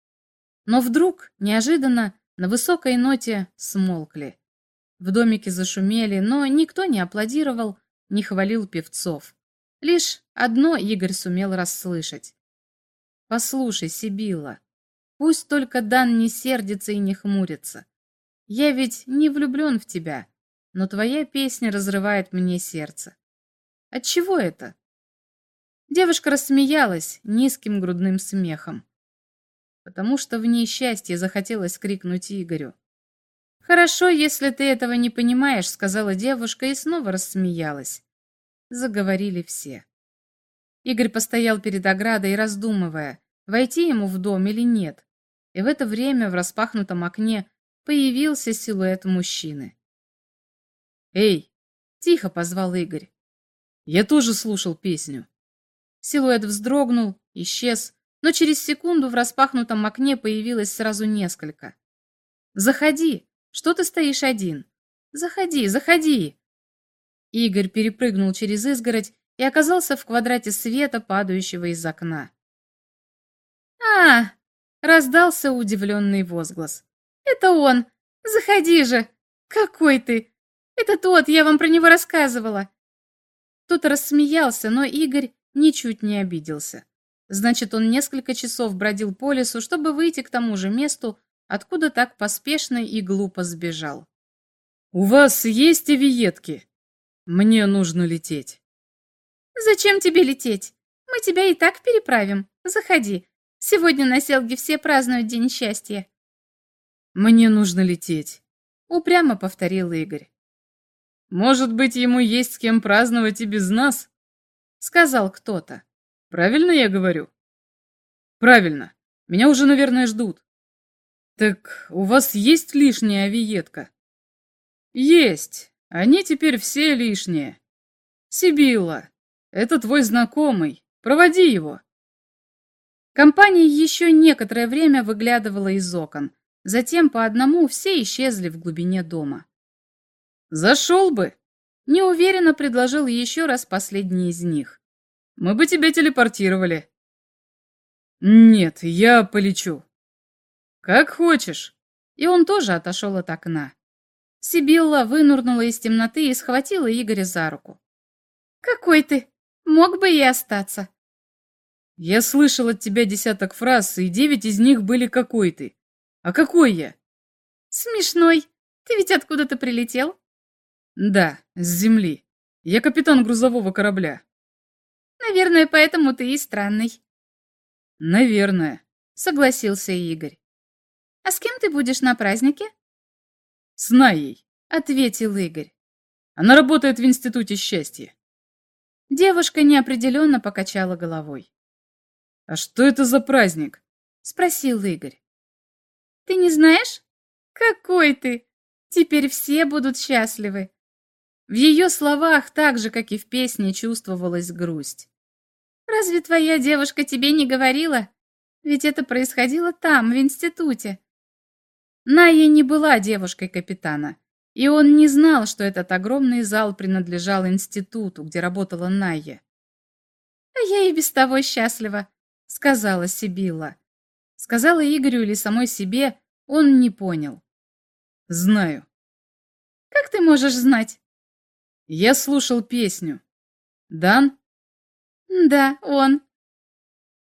Но вдруг, неожиданно, на высокой ноте смолкли. В домике зашумели, но никто не аплодировал, не хвалил певцов. Лишь одно Игорь сумел расслышать. «Послушай, Сибила, пусть только Дан не сердится и не хмурится. Я ведь не влюблен в тебя, но твоя песня разрывает мне сердце. Отчего это? Девушка рассмеялась низким грудным смехом, потому что в ней счастье захотелось крикнуть Игорю. «Хорошо, если ты этого не понимаешь», — сказала девушка и снова рассмеялась. Заговорили все. Игорь постоял перед оградой, раздумывая, войти ему в дом или нет. И в это время в распахнутом окне появился силуэт мужчины. «Эй!» — тихо позвал Игорь. «Я тоже слушал песню». Силуэт вздрогнул, исчез, но через секунду в распахнутом окне появилось сразу несколько. «Заходи! Что ты стоишь один? Заходи, заходи!» Игорь перепрыгнул через изгородь и оказался в квадрате света, падающего из окна. «А!» — раздался удивленный возглас. «Это он! Заходи же! Какой ты! Это тот, я вам про него рассказывала!» Тот рассмеялся, но Игорь ничуть не обиделся. Значит, он несколько часов бродил по лесу, чтобы выйти к тому же месту, откуда так поспешно и глупо сбежал. «У вас есть авиетки? Мне нужно лететь». «Зачем тебе лететь? Мы тебя и так переправим. Заходи. Сегодня на селге все празднуют День счастья». «Мне нужно лететь», — упрямо повторил Игорь. «Может быть, ему есть с кем праздновать и без нас?» — сказал кто-то. Правильно я говорю? Правильно. Меня уже, наверное, ждут. Так у вас есть лишняя авиетка? Есть. Они теперь все лишние. Сибилла, это твой знакомый. Проводи его. Компания еще некоторое время выглядывала из окон. Затем по одному все исчезли в глубине дома. «Зашел бы!» — неуверенно предложил еще раз последний из них. Мы бы тебя телепортировали. Нет, я полечу. Как хочешь. И он тоже отошел от окна. Сибилла вынурнула из темноты и схватила Игоря за руку. «Какой ты! Мог бы и остаться!» «Я слышал от тебя десяток фраз, и девять из них были «какой ты». А какой я?» «Смешной. Ты ведь откуда-то прилетел?» «Да, с земли. Я капитан грузового корабля». Наверное, поэтому ты и странный. Наверное, согласился Игорь. А с кем ты будешь на празднике? С Наей, ответил Игорь. Она работает в Институте счастья. Девушка неопределенно покачала головой. «А что это за праздник?» — спросил Игорь. «Ты не знаешь? Какой ты! Теперь все будут счастливы!» В ее словах, так же, как и в песне, чувствовалась грусть. Разве твоя девушка тебе не говорила? Ведь это происходило там, в институте. Ная не была девушкой капитана, и он не знал, что этот огромный зал принадлежал институту, где работала Найя. «А я и без того счастлива», — сказала Сибилла. Сказала Игорю или самой себе, он не понял. «Знаю». «Как ты можешь знать?» «Я слушал песню. Дан «Да, он».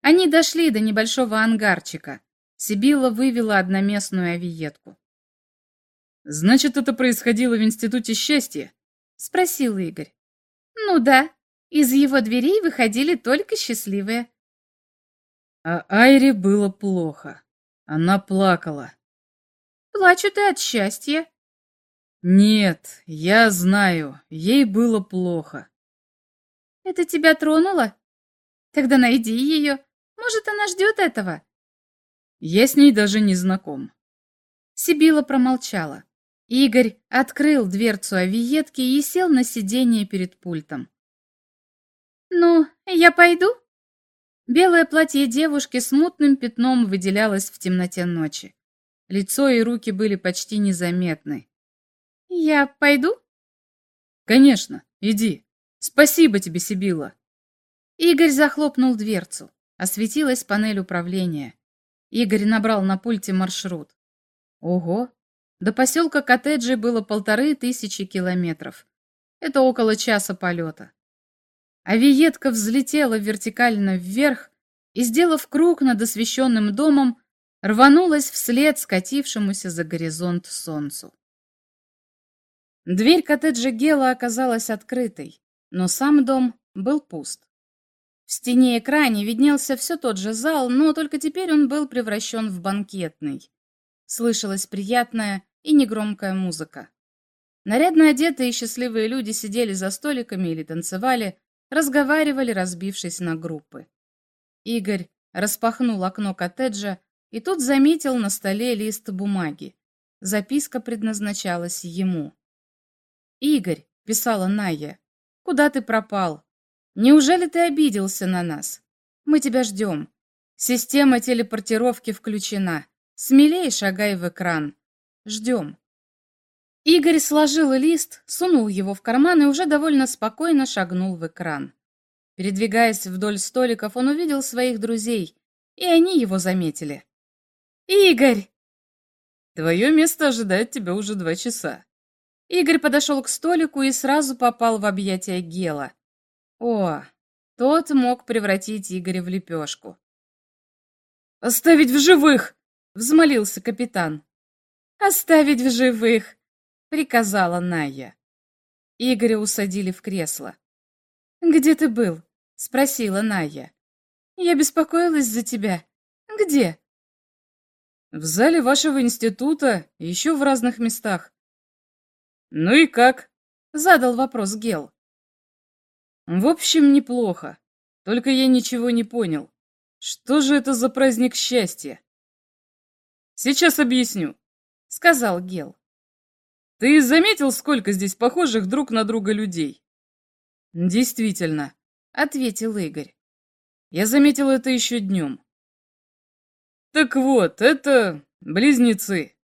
Они дошли до небольшого ангарчика. Сибилла вывела одноместную авиетку. «Значит, это происходило в Институте счастья?» — спросил Игорь. «Ну да, из его дверей выходили только счастливые». А Айре было плохо. Она плакала. «Плачут и от счастья». «Нет, я знаю, ей было плохо». Это тебя тронуло? Тогда найди ее. Может, она ждет этого. Я с ней даже не знаком. Сибила промолчала. Игорь открыл дверцу авиетки и сел на сиденье перед пультом. «Ну, я пойду?» Белое платье девушки с мутным пятном выделялось в темноте ночи. Лицо и руки были почти незаметны. «Я пойду?» «Конечно, иди». Спасибо тебе, Сибила. Игорь захлопнул дверцу. Осветилась панель управления. Игорь набрал на пульте маршрут. Ого! До поселка коттеджей было полторы тысячи километров. Это около часа полета. Авиетка взлетела вертикально вверх и, сделав круг над освещенным домом, рванулась вслед скатившемуся за горизонт солнцу. Дверь коттеджа Гела оказалась открытой но сам дом был пуст. В стене экране виднелся все тот же зал, но только теперь он был превращен в банкетный. Слышалась приятная и негромкая музыка. Нарядно одетые и счастливые люди сидели за столиками или танцевали, разговаривали, разбившись на группы. Игорь распахнул окно коттеджа и тут заметил на столе лист бумаги. Записка предназначалась ему. «Игорь», — писала Найя, — «куда ты пропал? Неужели ты обиделся на нас? Мы тебя ждем. Система телепортировки включена. Смелее шагай в экран. Ждем». Игорь сложил лист, сунул его в карман и уже довольно спокойно шагнул в экран. Передвигаясь вдоль столиков, он увидел своих друзей, и они его заметили. «Игорь!» «Твое место ожидает тебя уже два часа». Игорь подошел к столику и сразу попал в объятия Гела. О, тот мог превратить Игоря в лепешку. «Оставить в живых!» — взмолился капитан. «Оставить в живых!» — приказала Ная. Игоря усадили в кресло. «Где ты был?» — спросила Ная. «Я беспокоилась за тебя. Где?» «В зале вашего института, еще в разных местах». «Ну и как?» — задал вопрос Гел. «В общем, неплохо. Только я ничего не понял. Что же это за праздник счастья?» «Сейчас объясню», — сказал Гел. Ты заметил, сколько здесь похожих друг на друга людей? Действительно, ответил Игорь. Я заметил это еще днем. Так вот, это близнецы.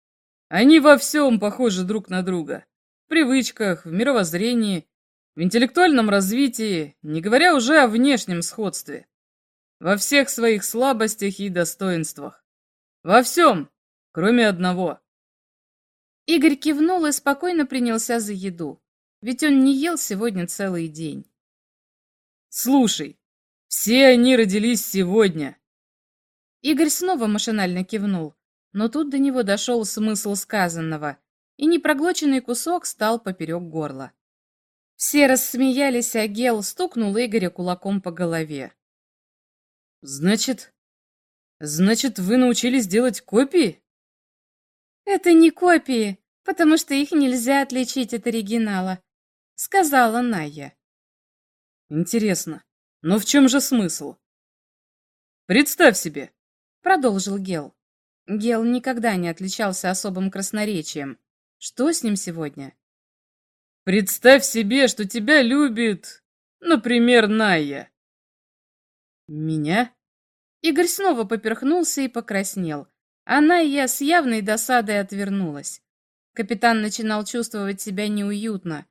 Они во всем похожи друг на друга. Привычках, в мировоззрении, в интеллектуальном развитии, не говоря уже о внешнем сходстве. Во всех своих слабостях и достоинствах. Во всем, кроме одного. Игорь кивнул и спокойно принялся за еду, ведь он не ел сегодня целый день. «Слушай, все они родились сегодня!» Игорь снова машинально кивнул, но тут до него дошел смысл сказанного, и непроглоченный кусок стал поперек горла. Все рассмеялись, а Гел стукнул Игоря кулаком по голове. «Значит, значит, вы научились делать копии?» «Это не копии, потому что их нельзя отличить от оригинала», — сказала Ная. «Интересно, но в чем же смысл?» «Представь себе», — продолжил Гел. Гел никогда не отличался особым красноречием. Что с ним сегодня? «Представь себе, что тебя любит, например, Ная». «Меня?» Игорь снова поперхнулся и покраснел. Она и я с явной досадой отвернулась. Капитан начинал чувствовать себя неуютно.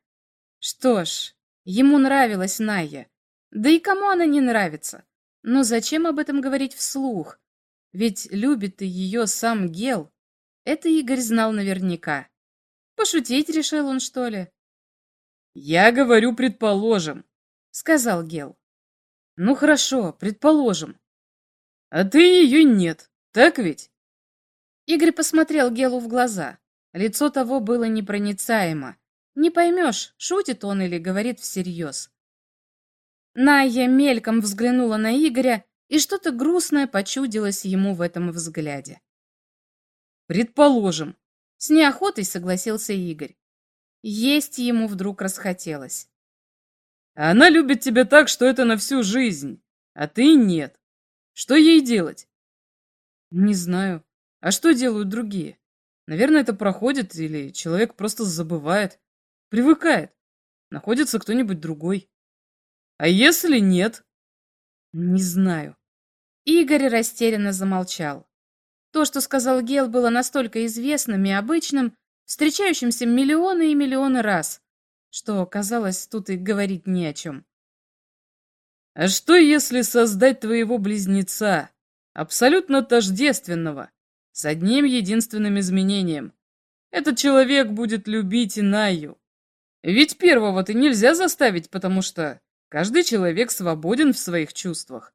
Что ж, ему нравилась Найя. Да и кому она не нравится? Но зачем об этом говорить вслух? Ведь любит ее сам Гел. Это Игорь знал наверняка. Пошутить решил он, что ли? «Я говорю, предположим», — сказал Гел. «Ну хорошо, предположим. А ты ее нет, так ведь?» Игорь посмотрел Гелу в глаза. Лицо того было непроницаемо. Не поймешь, шутит он или говорит всерьез. Найя мельком взглянула на Игоря, и что-то грустное почудилось ему в этом взгляде. «Предположим», — с неохотой согласился Игорь. Есть ему вдруг расхотелось. «Она любит тебя так, что это на всю жизнь, а ты нет. Что ей делать?» «Не знаю. А что делают другие? Наверное, это проходит, или человек просто забывает, привыкает. Находится кто-нибудь другой. А если нет? Не знаю. Игорь растерянно замолчал. То, что сказал Гел, было настолько известным и обычным, встречающимся миллионы и миллионы раз, что, казалось, тут и говорить не о чем. А что, если создать твоего близнеца, абсолютно тождественного, с одним единственным изменением. Этот человек будет любить Инаю. Ведь первого-то нельзя заставить, потому что каждый человек свободен в своих чувствах.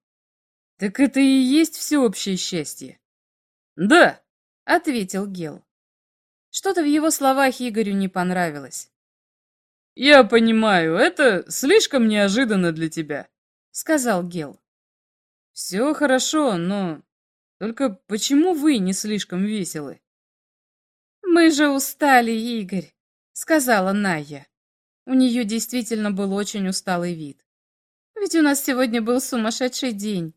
Так это и есть всеобщее счастье. Да, ответил Гел. Что-то в его словах Игорю не понравилось. «Я понимаю, это слишком неожиданно для тебя», — сказал Гел. «Все хорошо, но только почему вы не слишком веселы? «Мы же устали, Игорь», — сказала Ная. У нее действительно был очень усталый вид. «Ведь у нас сегодня был сумасшедший день».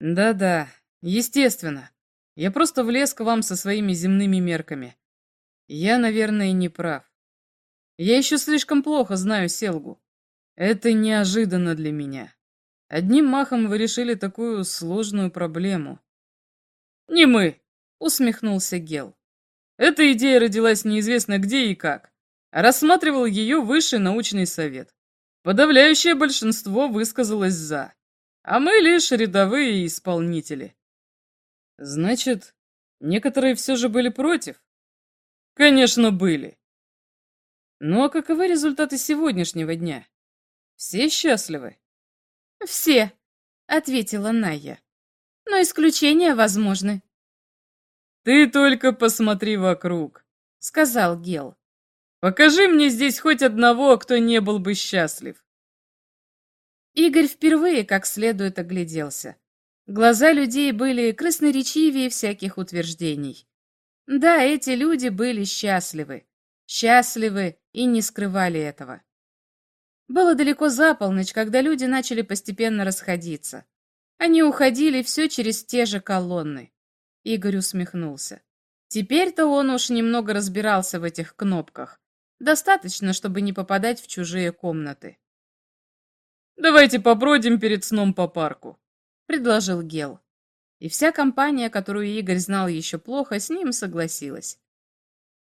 «Да-да, естественно. Я просто влез к вам со своими земными мерками. Я, наверное, не прав. Я еще слишком плохо знаю Селгу. Это неожиданно для меня. Одним махом вы решили такую сложную проблему. Не мы, усмехнулся Гел. Эта идея родилась неизвестно где и как. рассматривал ее высший научный совет. Подавляющее большинство высказалось «за», а мы лишь рядовые исполнители. Значит, некоторые все же были против? Конечно, были. Ну а каковы результаты сегодняшнего дня? Все счастливы? Все, ответила Ная. Но исключения возможны. Ты только посмотри вокруг, сказал Гел. Покажи мне здесь хоть одного, кто не был бы счастлив. Игорь впервые как следует огляделся. Глаза людей были красноречивее всяких утверждений. Да, эти люди были счастливы. Счастливы и не скрывали этого. Было далеко за полночь, когда люди начали постепенно расходиться. Они уходили все через те же колонны. Игорь усмехнулся. Теперь-то он уж немного разбирался в этих кнопках. Достаточно, чтобы не попадать в чужие комнаты. «Давайте побродим перед сном по парку», — предложил Гел и вся компания, которую Игорь знал еще плохо, с ним согласилась.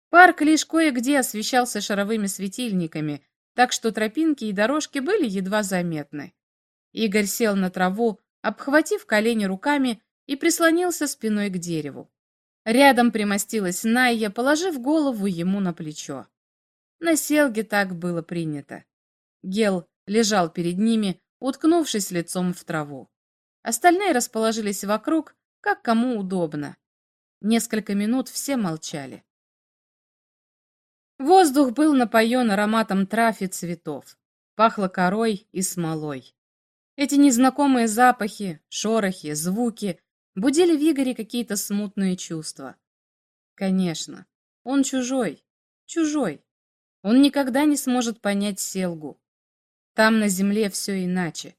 Парк лишь кое-где освещался шаровыми светильниками, так что тропинки и дорожки были едва заметны. Игорь сел на траву, обхватив колени руками и прислонился спиной к дереву. Рядом примостилась Найя, положив голову ему на плечо. На селге так было принято. Гел лежал перед ними, уткнувшись лицом в траву. Остальные расположились вокруг, как кому удобно. Несколько минут все молчали. Воздух был напоен ароматом трав и цветов. Пахло корой и смолой. Эти незнакомые запахи, шорохи, звуки будили в Игоре какие-то смутные чувства. Конечно, он чужой, чужой. Он никогда не сможет понять Селгу. Там на земле все иначе.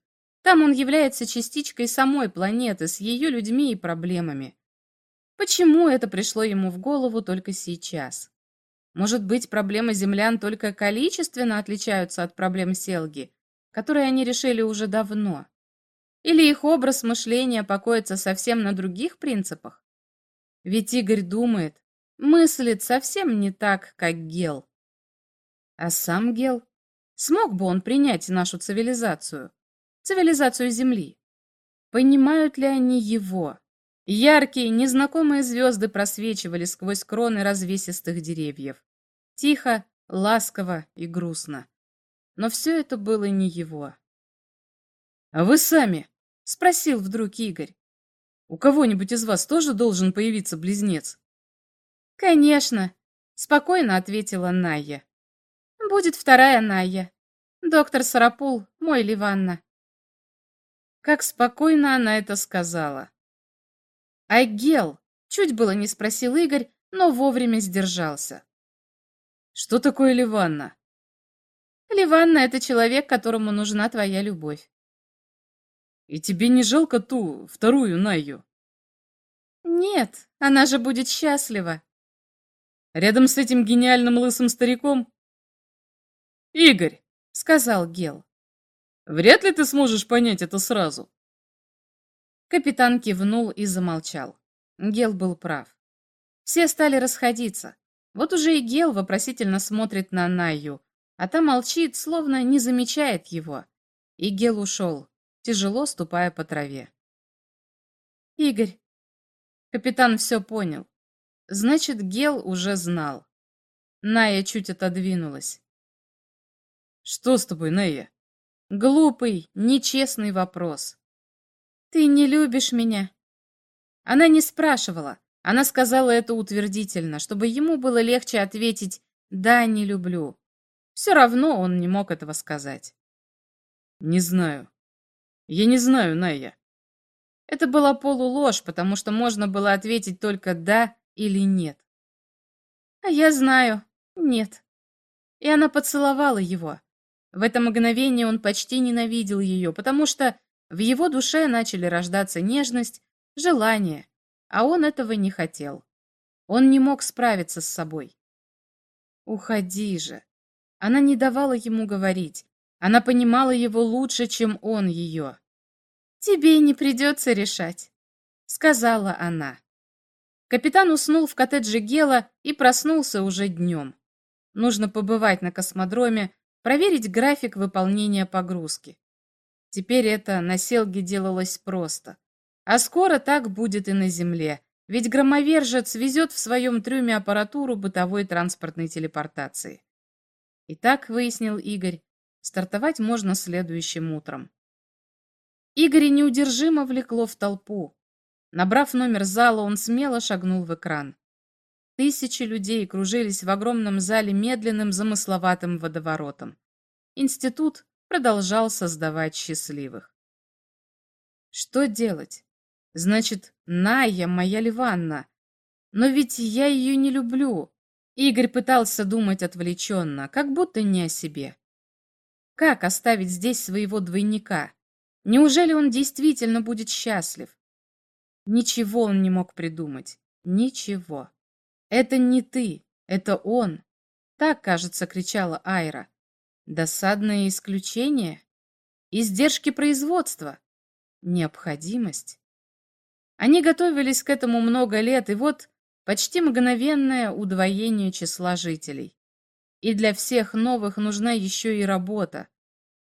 Там он является частичкой самой планеты с ее людьми и проблемами. Почему это пришло ему в голову только сейчас? Может быть, проблемы землян только количественно отличаются от проблем Селги, которые они решили уже давно? Или их образ мышления покоится совсем на других принципах? Ведь Игорь думает, мыслит совсем не так, как Гел. А сам Гел? Смог бы он принять нашу цивилизацию? Цивилизацию Земли. Понимают ли они его? Яркие, незнакомые звезды просвечивали сквозь кроны развесистых деревьев. Тихо, ласково и грустно. Но все это было не его. «А вы сами?» — спросил вдруг Игорь. «У кого-нибудь из вас тоже должен появиться близнец?» «Конечно», — спокойно ответила Найя. «Будет вторая Найя. Доктор Сарапул, мой Ливанна. Как спокойно она это сказала. «Айгел!» — чуть было не спросил Игорь, но вовремя сдержался. «Что такое Ливанна?» «Ливанна — это человек, которому нужна твоя любовь». «И тебе не жалко ту, вторую Найю?» «Нет, она же будет счастлива». «Рядом с этим гениальным лысым стариком?» «Игорь!» — сказал Гел. Вряд ли ты сможешь понять это сразу. Капитан кивнул и замолчал. Гел был прав. Все стали расходиться. Вот уже и Гел вопросительно смотрит на Найю, а та молчит, словно не замечает его. И Гел ушел, тяжело ступая по траве. Игорь. Капитан все понял. Значит, Гел уже знал. Ная чуть отодвинулась. Что с тобой, Ная? Глупый, нечестный вопрос. «Ты не любишь меня?» Она не спрашивала. Она сказала это утвердительно, чтобы ему было легче ответить «да, не люблю». Все равно он не мог этого сказать. «Не знаю. Я не знаю, Найя». Это была полуложь, потому что можно было ответить только «да» или «нет». А я знаю. Нет. И она поцеловала его. В это мгновение он почти ненавидел ее, потому что в его душе начали рождаться нежность, желание, а он этого не хотел. Он не мог справиться с собой. «Уходи же!» Она не давала ему говорить. Она понимала его лучше, чем он ее. «Тебе не придется решать», — сказала она. Капитан уснул в коттедже Гела и проснулся уже днем. Нужно побывать на космодроме, проверить график выполнения погрузки. Теперь это на Селге делалось просто. А скоро так будет и на Земле, ведь громовержец везет в своем трюме аппаратуру бытовой транспортной телепортации. И так, выяснил Игорь, стартовать можно следующим утром. Игоря неудержимо влекло в толпу. Набрав номер зала, он смело шагнул в экран. Тысячи людей кружились в огромном зале медленным замысловатым водоворотом. Институт продолжал создавать счастливых. Что делать? Значит, Ная моя Ливанна. Но ведь я ее не люблю. Игорь пытался думать отвлеченно, как будто не о себе. Как оставить здесь своего двойника? Неужели он действительно будет счастлив? Ничего он не мог придумать. Ничего. «Это не ты, это он!» Так, кажется, кричала Айра. Досадное исключение? Издержки производства? Необходимость? Они готовились к этому много лет, и вот почти мгновенное удвоение числа жителей. И для всех новых нужна еще и работа.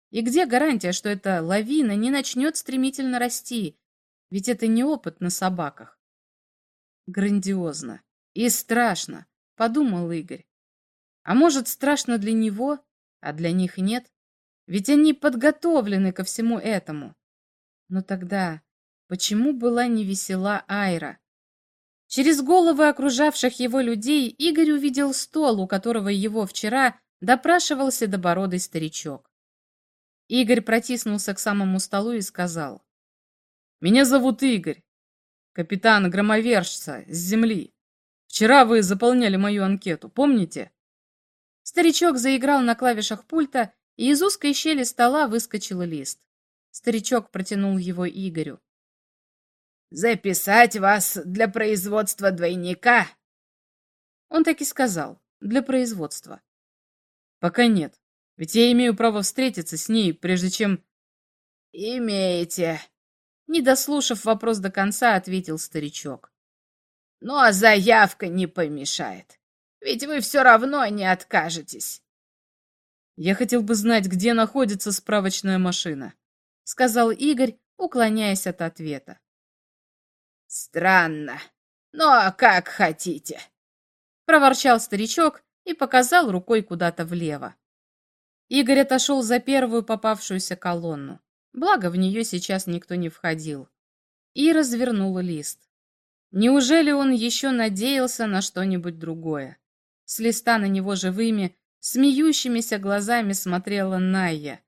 И где гарантия, что эта лавина не начнет стремительно расти? Ведь это не опыт на собаках. Грандиозно. И страшно, подумал Игорь. А может, страшно для него, а для них нет? Ведь они подготовлены ко всему этому. Но тогда почему была не весела Айра? Через головы окружавших его людей Игорь увидел стол, у которого его вчера допрашивался добородый старичок. Игорь протиснулся к самому столу и сказал. «Меня зовут Игорь, капитан громовержца с земли. Вчера вы заполняли мою анкету, помните?» Старичок заиграл на клавишах пульта, и из узкой щели стола выскочил лист. Старичок протянул его Игорю. «Записать вас для производства двойника?» Он так и сказал. «Для производства». «Пока нет. Ведь я имею право встретиться с ней, прежде чем...» «Имеете». Не дослушав вопрос до конца, ответил старичок. Ну а заявка не помешает. Ведь вы все равно не откажетесь. Я хотел бы знать, где находится справочная машина, сказал Игорь, уклоняясь от ответа. Странно, но как хотите, проворчал старичок и показал рукой куда-то влево. Игорь отошел за первую попавшуюся колонну. Благо, в нее сейчас никто не входил. И развернул лист. Неужели он еще надеялся на что-нибудь другое? С листа на него живыми, смеющимися глазами смотрела Найя.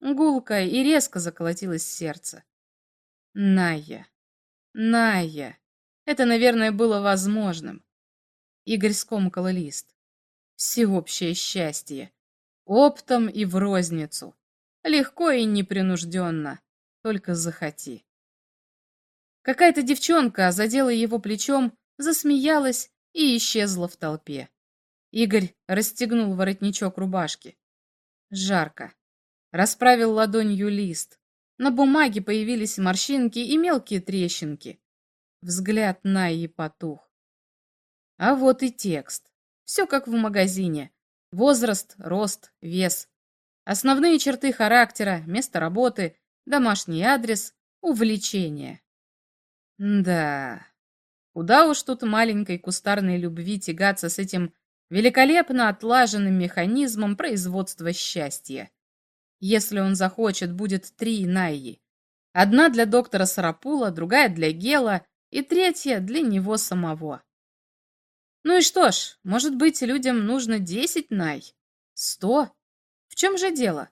Гулко и резко заколотилось сердце. Найя. Найя. Это, наверное, было возможным. Игорь скомкал лист. Всеобщее счастье. Оптом и в розницу. Легко и непринужденно. Только захоти. Какая-то девчонка задела его плечом, засмеялась и исчезла в толпе. Игорь расстегнул воротничок рубашки. Жарко. Расправил ладонью лист. На бумаге появились морщинки и мелкие трещинки. Взгляд Найи потух. А вот и текст. Все как в магазине. Возраст, рост, вес. Основные черты характера, место работы, домашний адрес, увлечение. Да, куда уж тут маленькой кустарной любви тягаться с этим великолепно отлаженным механизмом производства счастья. Если он захочет, будет три Найи. Одна для доктора Сарапула, другая для Гела и третья для него самого. Ну и что ж, может быть, людям нужно десять Най? Сто? В чем же дело?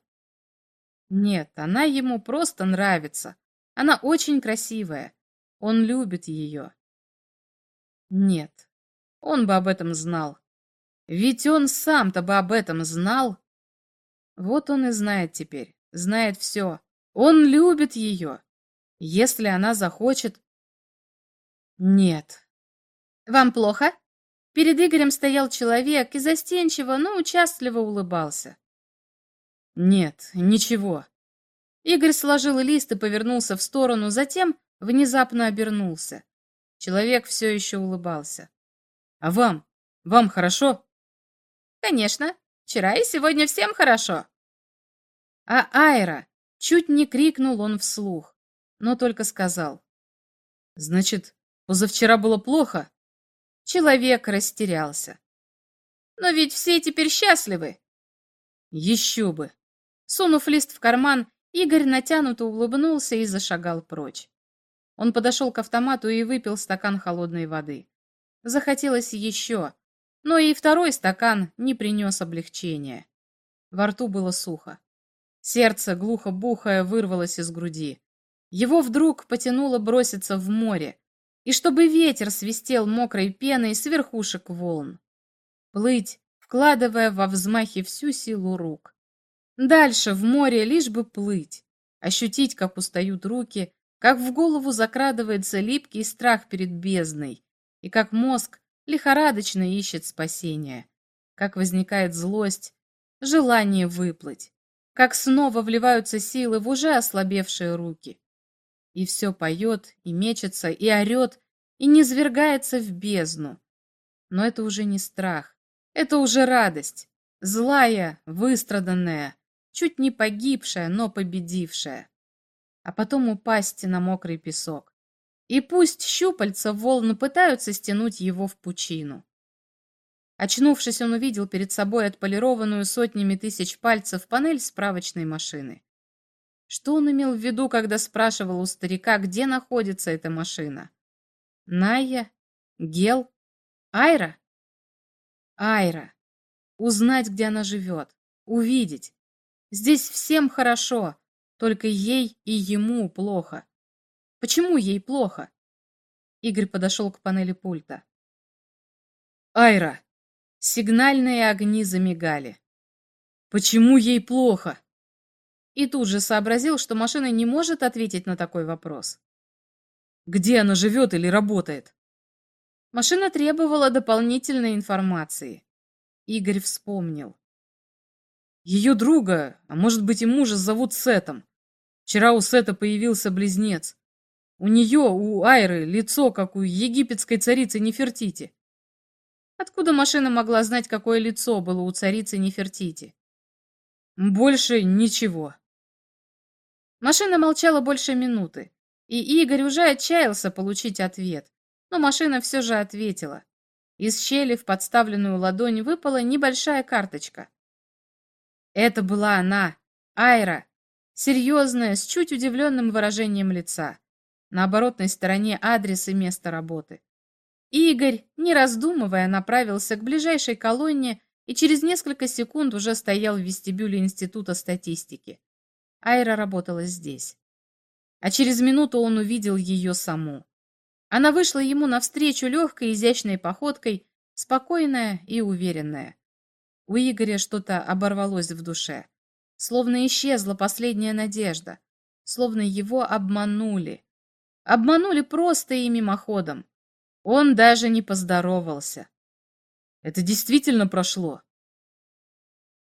Нет, она ему просто нравится. Она очень красивая. Он любит ее. Нет, он бы об этом знал. Ведь он сам-то бы об этом знал. Вот он и знает теперь, знает все. Он любит ее. Если она захочет... Нет. Вам плохо? Перед Игорем стоял человек и застенчиво, но участливо улыбался. Нет, ничего. Игорь сложил лист и повернулся в сторону, затем внезапно обернулся. Человек все еще улыбался. А вам? Вам хорошо? Конечно. Вчера и сегодня всем хорошо. А Айра? Чуть не крикнул он вслух, но только сказал. Значит, позавчера было плохо? Человек растерялся. Но ведь все теперь счастливы. Еще бы. Сунув лист в карман, Игорь натянуто улыбнулся и зашагал прочь. Он подошел к автомату и выпил стакан холодной воды. Захотелось еще, но и второй стакан не принес облегчения. Во рту было сухо. Сердце, глухо бухая, вырвалось из груди. Его вдруг потянуло броситься в море, и чтобы ветер свистел мокрой пеной с верхушек волн. Плыть, вкладывая во взмахи всю силу рук. Дальше, в море, лишь бы плыть, ощутить, как устают руки, как в голову закрадывается липкий страх перед бездной, и как мозг лихорадочно ищет спасения, как возникает злость, желание выплыть, как снова вливаются силы в уже ослабевшие руки. И все поет, и мечется, и орет, и низвергается в бездну. Но это уже не страх, это уже радость, злая, выстраданная, чуть не погибшая, но победившая. А потом упасть на мокрый песок. И пусть щупальца волн пытаются стянуть его в пучину. Очнувшись, он увидел перед собой отполированную сотнями тысяч пальцев панель справочной машины. Что он имел в виду, когда спрашивал у старика, где находится эта машина? Найя? Гел? Айра? Айра. Узнать, где она живет. Увидеть. Здесь всем хорошо, только ей и ему плохо. Почему ей плохо? Игорь подошел к панели пульта. Айра. Сигнальные огни замигали. Почему ей плохо? И тут же сообразил, что машина не может ответить на такой вопрос. Где она живет или работает? Машина требовала дополнительной информации. Игорь вспомнил. Ее друга, а может быть и мужа, зовут Сетом. Вчера у Сета появился близнец. У нее, у Айры, лицо, как у египетской царицы Нефертити. Откуда машина могла знать, какое лицо было у царицы Нефертити? Больше ничего. Машина молчала больше минуты, и Игорь уже отчаялся получить ответ, но машина все же ответила. Из щели в подставленную ладонь выпала небольшая карточка. Это была она, Айра, серьезная, с чуть удивленным выражением лица. На оборотной стороне адрес и место работы. Игорь, не раздумывая, направился к ближайшей колонне и через несколько секунд уже стоял в вестибюле Института статистики. Айра работала здесь. А через минуту он увидел ее саму. Она вышла ему навстречу легкой изящной походкой, спокойная и уверенная. У Игоря что-то оборвалось в душе. Словно исчезла последняя надежда. Словно его обманули. Обманули просто и мимоходом. Он даже не поздоровался. Это действительно прошло.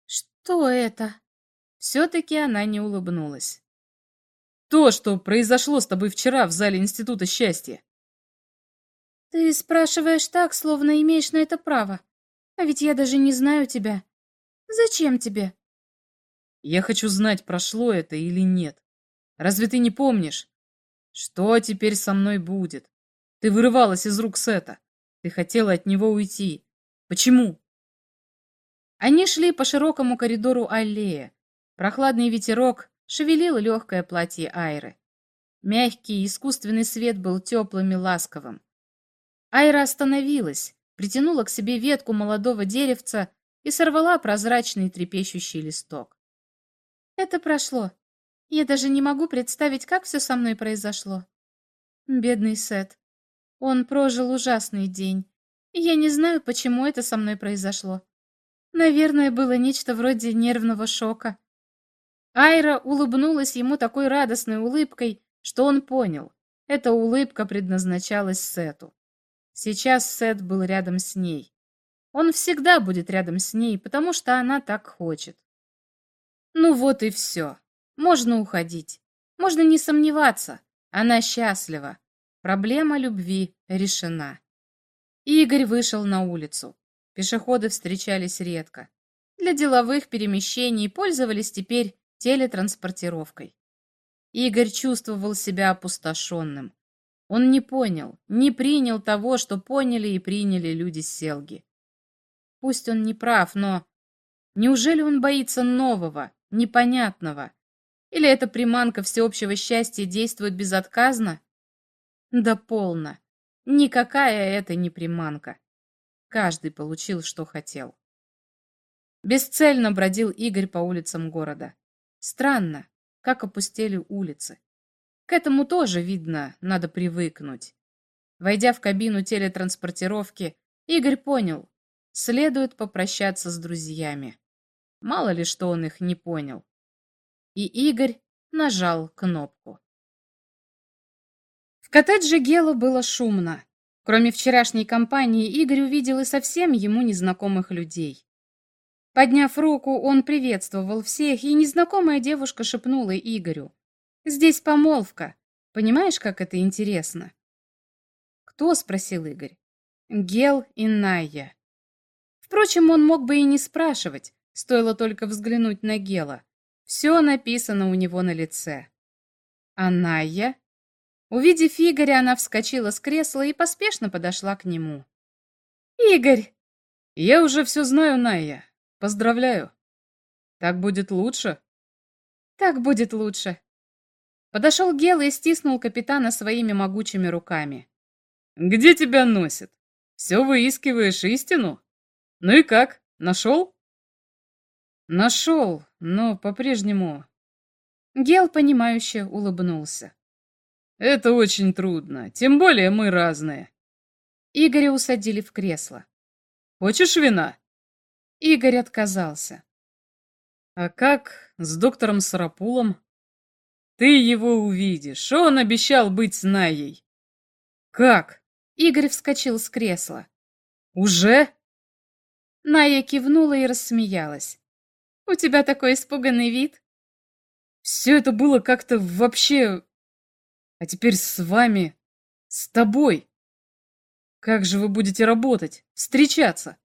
Что это? Все-таки она не улыбнулась. То, что произошло с тобой вчера в зале Института счастья. Ты спрашиваешь так, словно имеешь на это право. А ведь я даже не знаю тебя. Зачем тебе? Я хочу знать, прошло это или нет. Разве ты не помнишь? Что теперь со мной будет? Ты вырывалась из рук Сета. Ты хотела от него уйти. Почему? Они шли по широкому коридору аллея. Прохладный ветерок шевелил легкое платье Айры. Мягкий искусственный свет был теплым и ласковым. Айра остановилась, притянула к себе ветку молодого деревца и сорвала прозрачный трепещущий листок. Это прошло. Я даже не могу представить, как все со мной произошло. Бедный Сет. Он прожил ужасный день. Я не знаю, почему это со мной произошло. Наверное, было нечто вроде нервного шока. Айра улыбнулась ему такой радостной улыбкой, что он понял. Эта улыбка предназначалась Сету. Сейчас Сет был рядом с ней. Он всегда будет рядом с ней, потому что она так хочет. Ну вот и все. Можно уходить. Можно не сомневаться. Она счастлива. Проблема любви решена. Игорь вышел на улицу. Пешеходы встречались редко. Для деловых перемещений пользовались теперь телетранспортировкой. Игорь чувствовал себя опустошенным. Он не понял, не принял того, что поняли и приняли люди Селги. Пусть он не прав, но... Неужели он боится нового, непонятного? Или эта приманка всеобщего счастья действует безотказно? Да полно. Никакая это не приманка. Каждый получил, что хотел. Бесцельно бродил Игорь по улицам города. Странно, как опустели улицы. К этому тоже, видно, надо привыкнуть. Войдя в кабину телетранспортировки, Игорь понял, следует попрощаться с друзьями. Мало ли, что он их не понял. И Игорь нажал кнопку. В коттедже Гела было шумно. Кроме вчерашней компании, Игорь увидел и совсем ему незнакомых людей. Подняв руку, он приветствовал всех, и незнакомая девушка шепнула Игорю. «Здесь помолвка. Понимаешь, как это интересно?» «Кто?» — спросил Игорь. «Гел и Найя». Впрочем, он мог бы и не спрашивать, стоило только взглянуть на Гела. Все написано у него на лице. А Найя? Увидев Игоря, она вскочила с кресла и поспешно подошла к нему. «Игорь!» «Я уже все знаю, Найя. Поздравляю. Так будет лучше? Так будет лучше. Подошел Гел и стиснул капитана своими могучими руками. Где тебя носит? Все выискиваешь истину? Ну и как, нашел? Нашел, но по-прежнему... Гел, понимающе улыбнулся. Это очень трудно, тем более мы разные. Игоря усадили в кресло. Хочешь вина? Игорь отказался. А как с доктором Сарапулом? Ты его увидишь. Он обещал быть с Наей. Как? Игорь вскочил с кресла. Уже? Ная кивнула и рассмеялась. У тебя такой испуганный вид. Все это было как-то вообще... А теперь с вами... С тобой. Как же вы будете работать? Встречаться?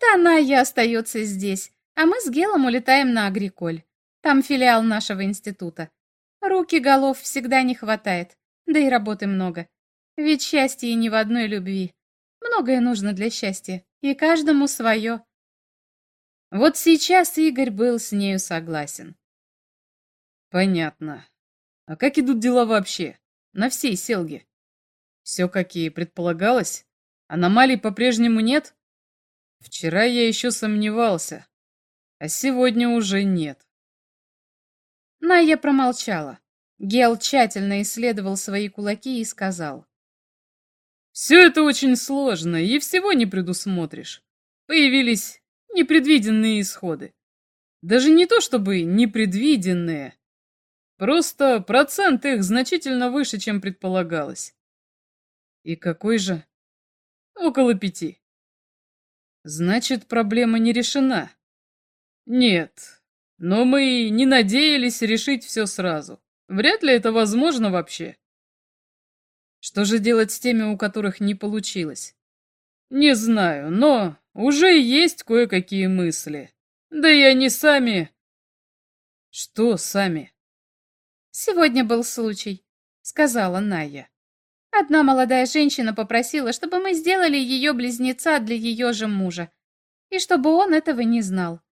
Да Ная остается здесь, а мы с Гелом улетаем на Агриколь. Там филиал нашего института. Руки голов всегда не хватает, да и работы много. Ведь счастье не в одной любви. Многое нужно для счастья, и каждому свое. Вот сейчас Игорь был с нею согласен. Понятно. А как идут дела вообще? На всей Селге? Все, как и предполагалось? Аномалий по-прежнему нет? Вчера я еще сомневался, а сегодня уже нет. Найя промолчала. Гел тщательно исследовал свои кулаки и сказал. «Все это очень сложно, и всего не предусмотришь. Появились непредвиденные исходы. Даже не то чтобы непредвиденные. Просто процент их значительно выше, чем предполагалось. И какой же? Около пяти. Значит, проблема не решена. Нет, но мы не надеялись решить все сразу. Вряд ли это возможно вообще. Что же делать с теми, у которых не получилось? Не знаю, но уже есть кое-какие мысли. Да и они сами... Что сами? Сегодня был случай, сказала Ная. Одна молодая женщина попросила, чтобы мы сделали ее близнеца для ее же мужа. И чтобы он этого не знал.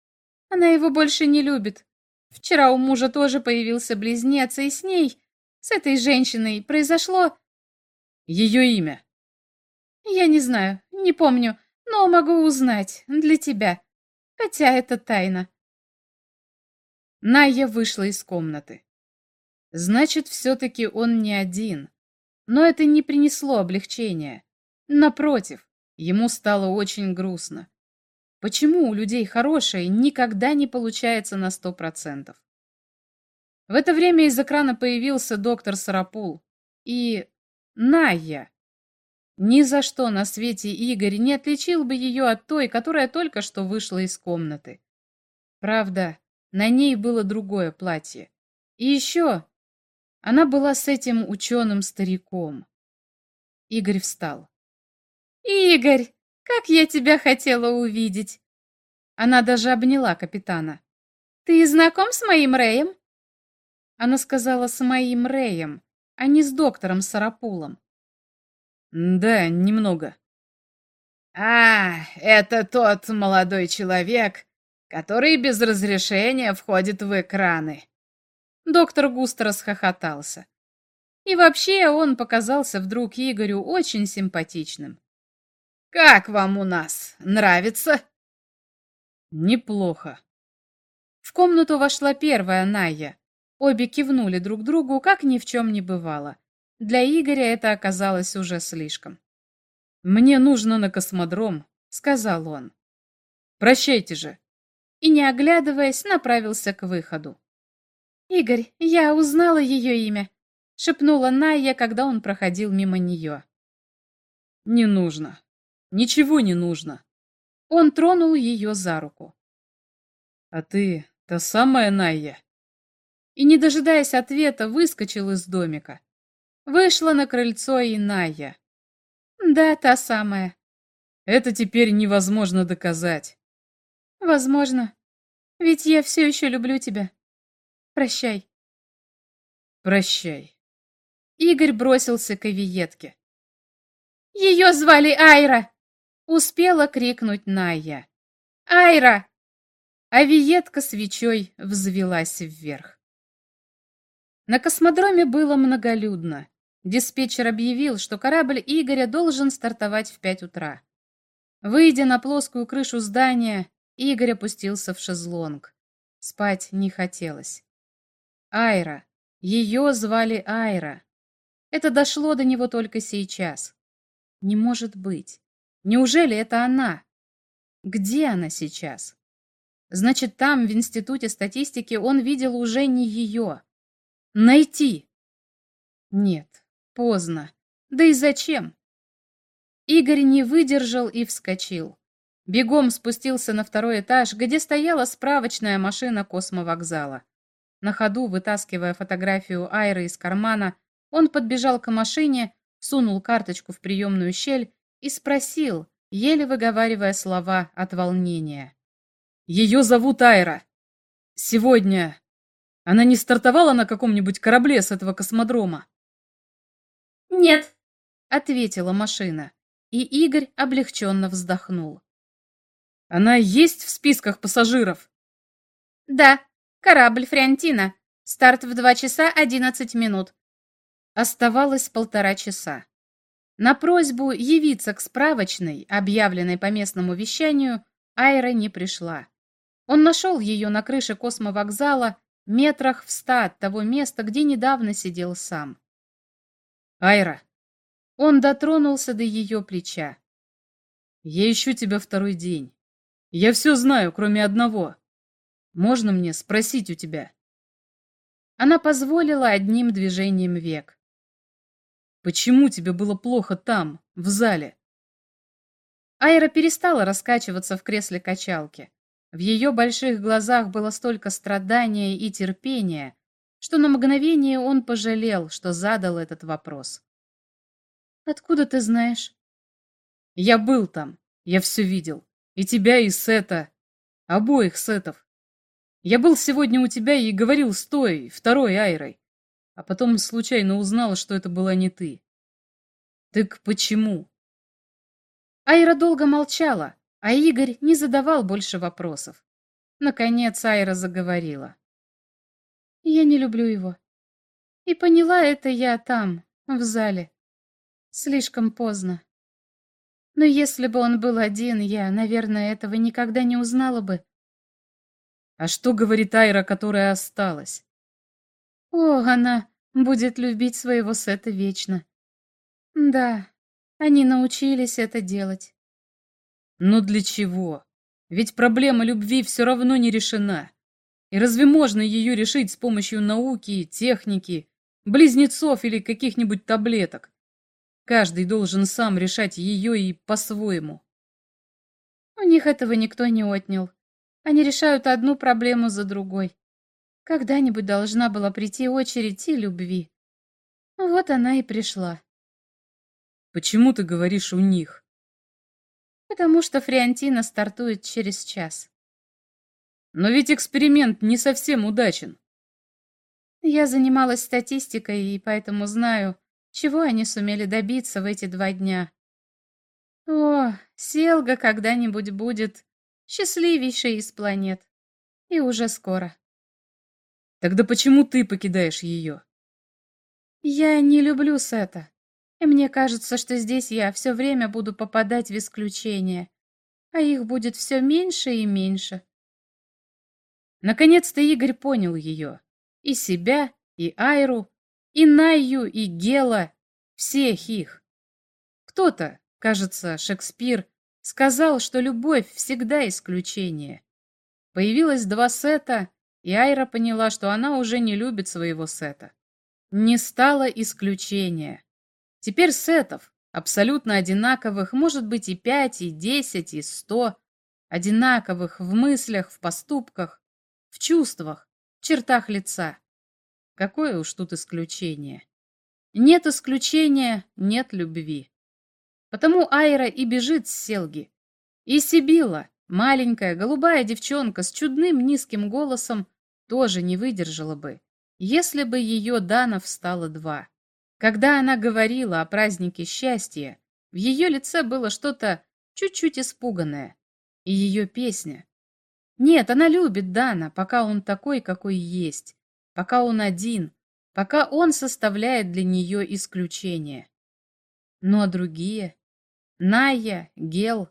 Она его больше не любит. Вчера у мужа тоже появился близнец, и с ней, с этой женщиной, произошло... Ее имя? Я не знаю, не помню, но могу узнать для тебя. Хотя это тайна. Найя вышла из комнаты. Значит, все-таки он не один. Но это не принесло облегчения. Напротив, Ему стало очень грустно. Почему у людей хорошее никогда не получается на сто процентов? В это время из экрана появился доктор Сарапул и Найя. Ни за что на свете Игорь не отличил бы ее от той, которая только что вышла из комнаты. Правда, на ней было другое платье. И еще она была с этим ученым-стариком. Игорь встал. «Игорь, как я тебя хотела увидеть!» Она даже обняла капитана. «Ты знаком с моим Рэем?» Она сказала с моим Рэем, а не с доктором Сарапулом. Да, немного. А, это тот молодой человек, который без разрешения входит в экраны. Доктор густо расхохотался. И вообще он показался вдруг Игорю очень симпатичным. «Как вам у нас? Нравится?» «Неплохо». В комнату вошла первая Ная. Обе кивнули друг другу, как ни в чем не бывало. Для Игоря это оказалось уже слишком. «Мне нужно на космодром», — сказал он. «Прощайте же». И, не оглядываясь, направился к выходу. «Игорь, я узнала ее имя», — шепнула Найя, когда он проходил мимо нее. «Не нужно. Ничего не нужно». Он тронул ее за руку. «А ты та самая Найя?» И, не дожидаясь ответа, выскочил из домика. Вышла на крыльцо и Ная. Да, та самая. Это теперь невозможно доказать. Возможно. Ведь я все еще люблю тебя. Прощай. Прощай. Игорь бросился к авиетке. Ее звали Айра! Успела крикнуть Ная. Айра! Авиетка свечой взвелась вверх. На космодроме было многолюдно. Диспетчер объявил, что корабль Игоря должен стартовать в пять утра. Выйдя на плоскую крышу здания, Игорь опустился в шезлонг. Спать не хотелось. Айра. Ее звали Айра. Это дошло до него только сейчас. Не может быть. Неужели это она? Где она сейчас? Значит, там, в Институте статистики, он видел уже не ее. Найти. Нет. Поздно. Да и зачем? Игорь не выдержал и вскочил. Бегом спустился на второй этаж, где стояла справочная машина космовокзала. На ходу, вытаскивая фотографию Айры из кармана, он подбежал к машине, сунул карточку в приемную щель и спросил, еле выговаривая слова от волнения. «Ее зовут Айра. Сегодня она не стартовала на каком-нибудь корабле с этого космодрома?» «Нет», — ответила машина, и Игорь облегченно вздохнул. «Она есть в списках пассажиров?» «Да, корабль Фриантина. Старт в два часа одиннадцать минут». Оставалось полтора часа. На просьбу явиться к справочной, объявленной по местному вещанию, Айра не пришла. Он нашел ее на крыше космовокзала, метрах в ста от того места, где недавно сидел сам. Айра. Он дотронулся до ее плеча. Я ищу тебя второй день. Я все знаю, кроме одного. Можно мне спросить у тебя? Она позволила одним движением век. Почему тебе было плохо там, в зале? Айра перестала раскачиваться в кресле качалки. В ее больших глазах было столько страдания и терпения, что на мгновение он пожалел, что задал этот вопрос. «Откуда ты знаешь?» «Я был там, я все видел. И тебя, и Сета. Обоих Сетов. Я был сегодня у тебя и говорил с той, второй Айрой. А потом случайно узнал, что это была не ты. Так почему?» Айра долго молчала, а Игорь не задавал больше вопросов. Наконец Айра заговорила. Я не люблю его. И поняла это я там, в зале. Слишком поздно. Но если бы он был один, я, наверное, этого никогда не узнала бы. А что говорит Айра, которая осталась? О, она будет любить своего Сета вечно. Да, они научились это делать. Но для чего? Ведь проблема любви все равно не решена. И разве можно ее решить с помощью науки, техники, близнецов или каких-нибудь таблеток? Каждый должен сам решать ее и по-своему. У них этого никто не отнял. Они решают одну проблему за другой. Когда-нибудь должна была прийти очередь и любви. Вот она и пришла. Почему ты говоришь «у них»? Потому что Фриантина стартует через час. Но ведь эксперимент не совсем удачен. Я занималась статистикой и поэтому знаю, чего они сумели добиться в эти два дня. О, Селга когда-нибудь будет счастливейшей из планет. И уже скоро. Тогда почему ты покидаешь ее? Я не люблю Сета. И мне кажется, что здесь я все время буду попадать в исключения. А их будет все меньше и меньше. Наконец-то Игорь понял ее. И себя, и Айру, и Найю, и Гела. Всех их. Кто-то, кажется, Шекспир, сказал, что любовь всегда исключение. Появилось два сета, и Айра поняла, что она уже не любит своего сета. Не стало исключения. Теперь сетов, абсолютно одинаковых, может быть и пять, и десять, и сто, одинаковых в мыслях, в поступках, в чувствах, в чертах лица. Какое уж тут исключение. Нет исключения, нет любви. Потому Айра и бежит с Селги. И Сибила, маленькая голубая девчонка с чудным низким голосом, тоже не выдержала бы, если бы ее данов стало два. Когда она говорила о празднике счастья, в ее лице было что-то чуть-чуть испуганное. И ее песня. Нет, она любит Дана, пока он такой, какой есть, пока он один, пока он составляет для нее исключение. А другие? Ная, Гел.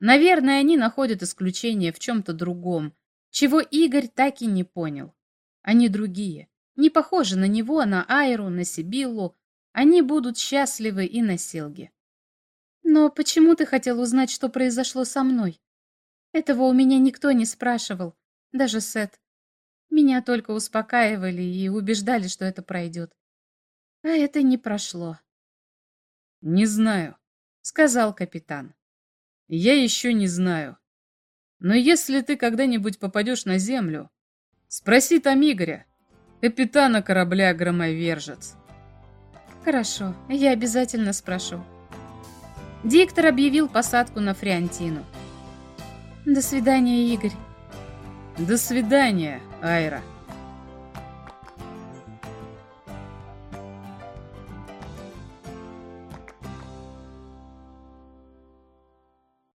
Наверное, они находят исключение в чем-то другом, чего Игорь так и не понял. Они другие, не похожи на него, на Айру, на Сибиллу. Они будут счастливы и на Селге. Но почему ты хотел узнать, что произошло со мной? Этого у меня никто не спрашивал, даже Сет. Меня только успокаивали и убеждали, что это пройдет. А это не прошло. Не знаю. — сказал капитан. «Я еще не знаю. Но если ты когда-нибудь попадешь на землю, спроси там Игоря, капитана корабля «Громовержец». Хорошо, я обязательно спрошу. Диктор объявил посадку на Фриантину. До свидания, Игорь. До свидания, Айра.